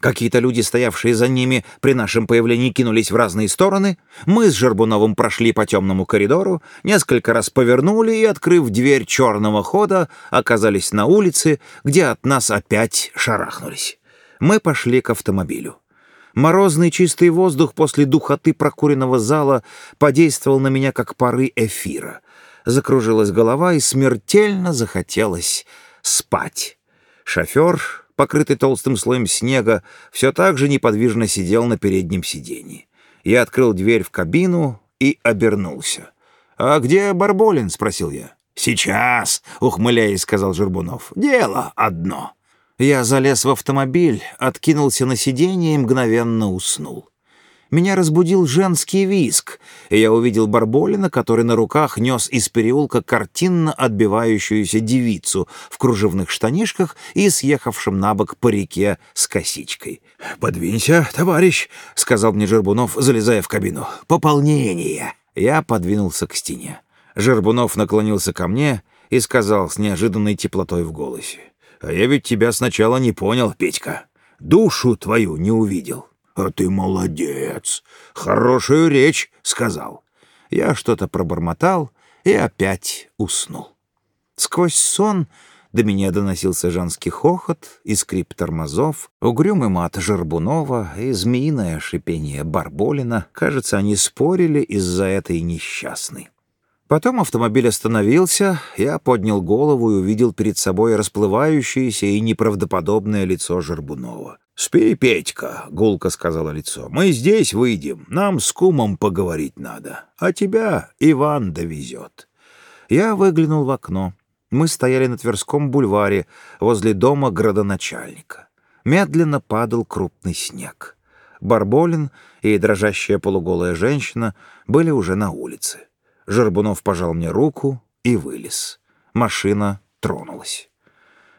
Какие-то люди, стоявшие за ними, при нашем появлении кинулись в разные стороны. Мы с Жербуновым прошли по темному коридору, несколько раз повернули и, открыв дверь черного хода, оказались на улице, где от нас опять шарахнулись мы пошли к автомобилю. Морозный чистый воздух после духоты прокуренного зала подействовал на меня, как пары эфира. Закружилась голова и смертельно захотелось спать. Шофер, покрытый толстым слоем снега, все так же неподвижно сидел на переднем сиденье. Я открыл дверь в кабину и обернулся. «А где Барболин?» — спросил я. «Сейчас», — ухмыляясь, сказал Жербунов. «Дело одно». Я залез в автомобиль, откинулся на сиденье и мгновенно уснул. Меня разбудил женский виск, и я увидел Барболина, который на руках нес из переулка картинно отбивающуюся девицу в кружевных штанишках и съехавшем на бок по реке с косичкой. «Подвинься, товарищ», — сказал мне Жербунов, залезая в кабину. «Пополнение». Я подвинулся к стене. Жербунов наклонился ко мне и сказал с неожиданной теплотой в голосе. «А я ведь тебя сначала не понял, Петька. Душу твою не увидел». «А ты молодец! Хорошую речь!» — сказал. Я что-то пробормотал и опять уснул. Сквозь сон до меня доносился женский хохот и скрип тормозов, угрюмый мат Жербунова и змеиное шипение Барболина. Кажется, они спорили из-за этой несчастной. Потом автомобиль остановился, я поднял голову и увидел перед собой расплывающееся и неправдоподобное лицо Жербунова. «Спи, Петька», — гулко сказала лицо, — «мы здесь выйдем, нам с кумом поговорить надо, а тебя Иван довезет». Я выглянул в окно. Мы стояли на Тверском бульваре возле дома градоначальника. Медленно падал крупный снег. Барболин и дрожащая полуголая женщина были уже на улице. Жербунов пожал мне руку и вылез. Машина тронулась.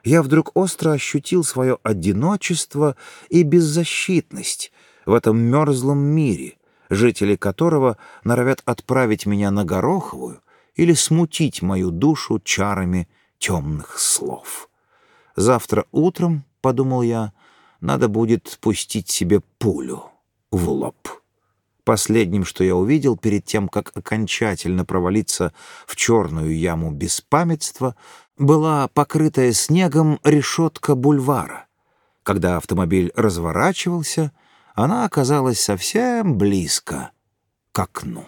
Я вдруг остро ощутил свое одиночество и беззащитность в этом мерзлом мире, жители которого норовят отправить меня на Гороховую или смутить мою душу чарами темных слов. Завтра утром, — подумал я, — надо будет пустить себе пулю в лоб. Последним, что я увидел перед тем, как окончательно провалиться в черную яму беспамятства, была покрытая снегом решетка бульвара. Когда автомобиль разворачивался, она оказалась совсем близко к окну.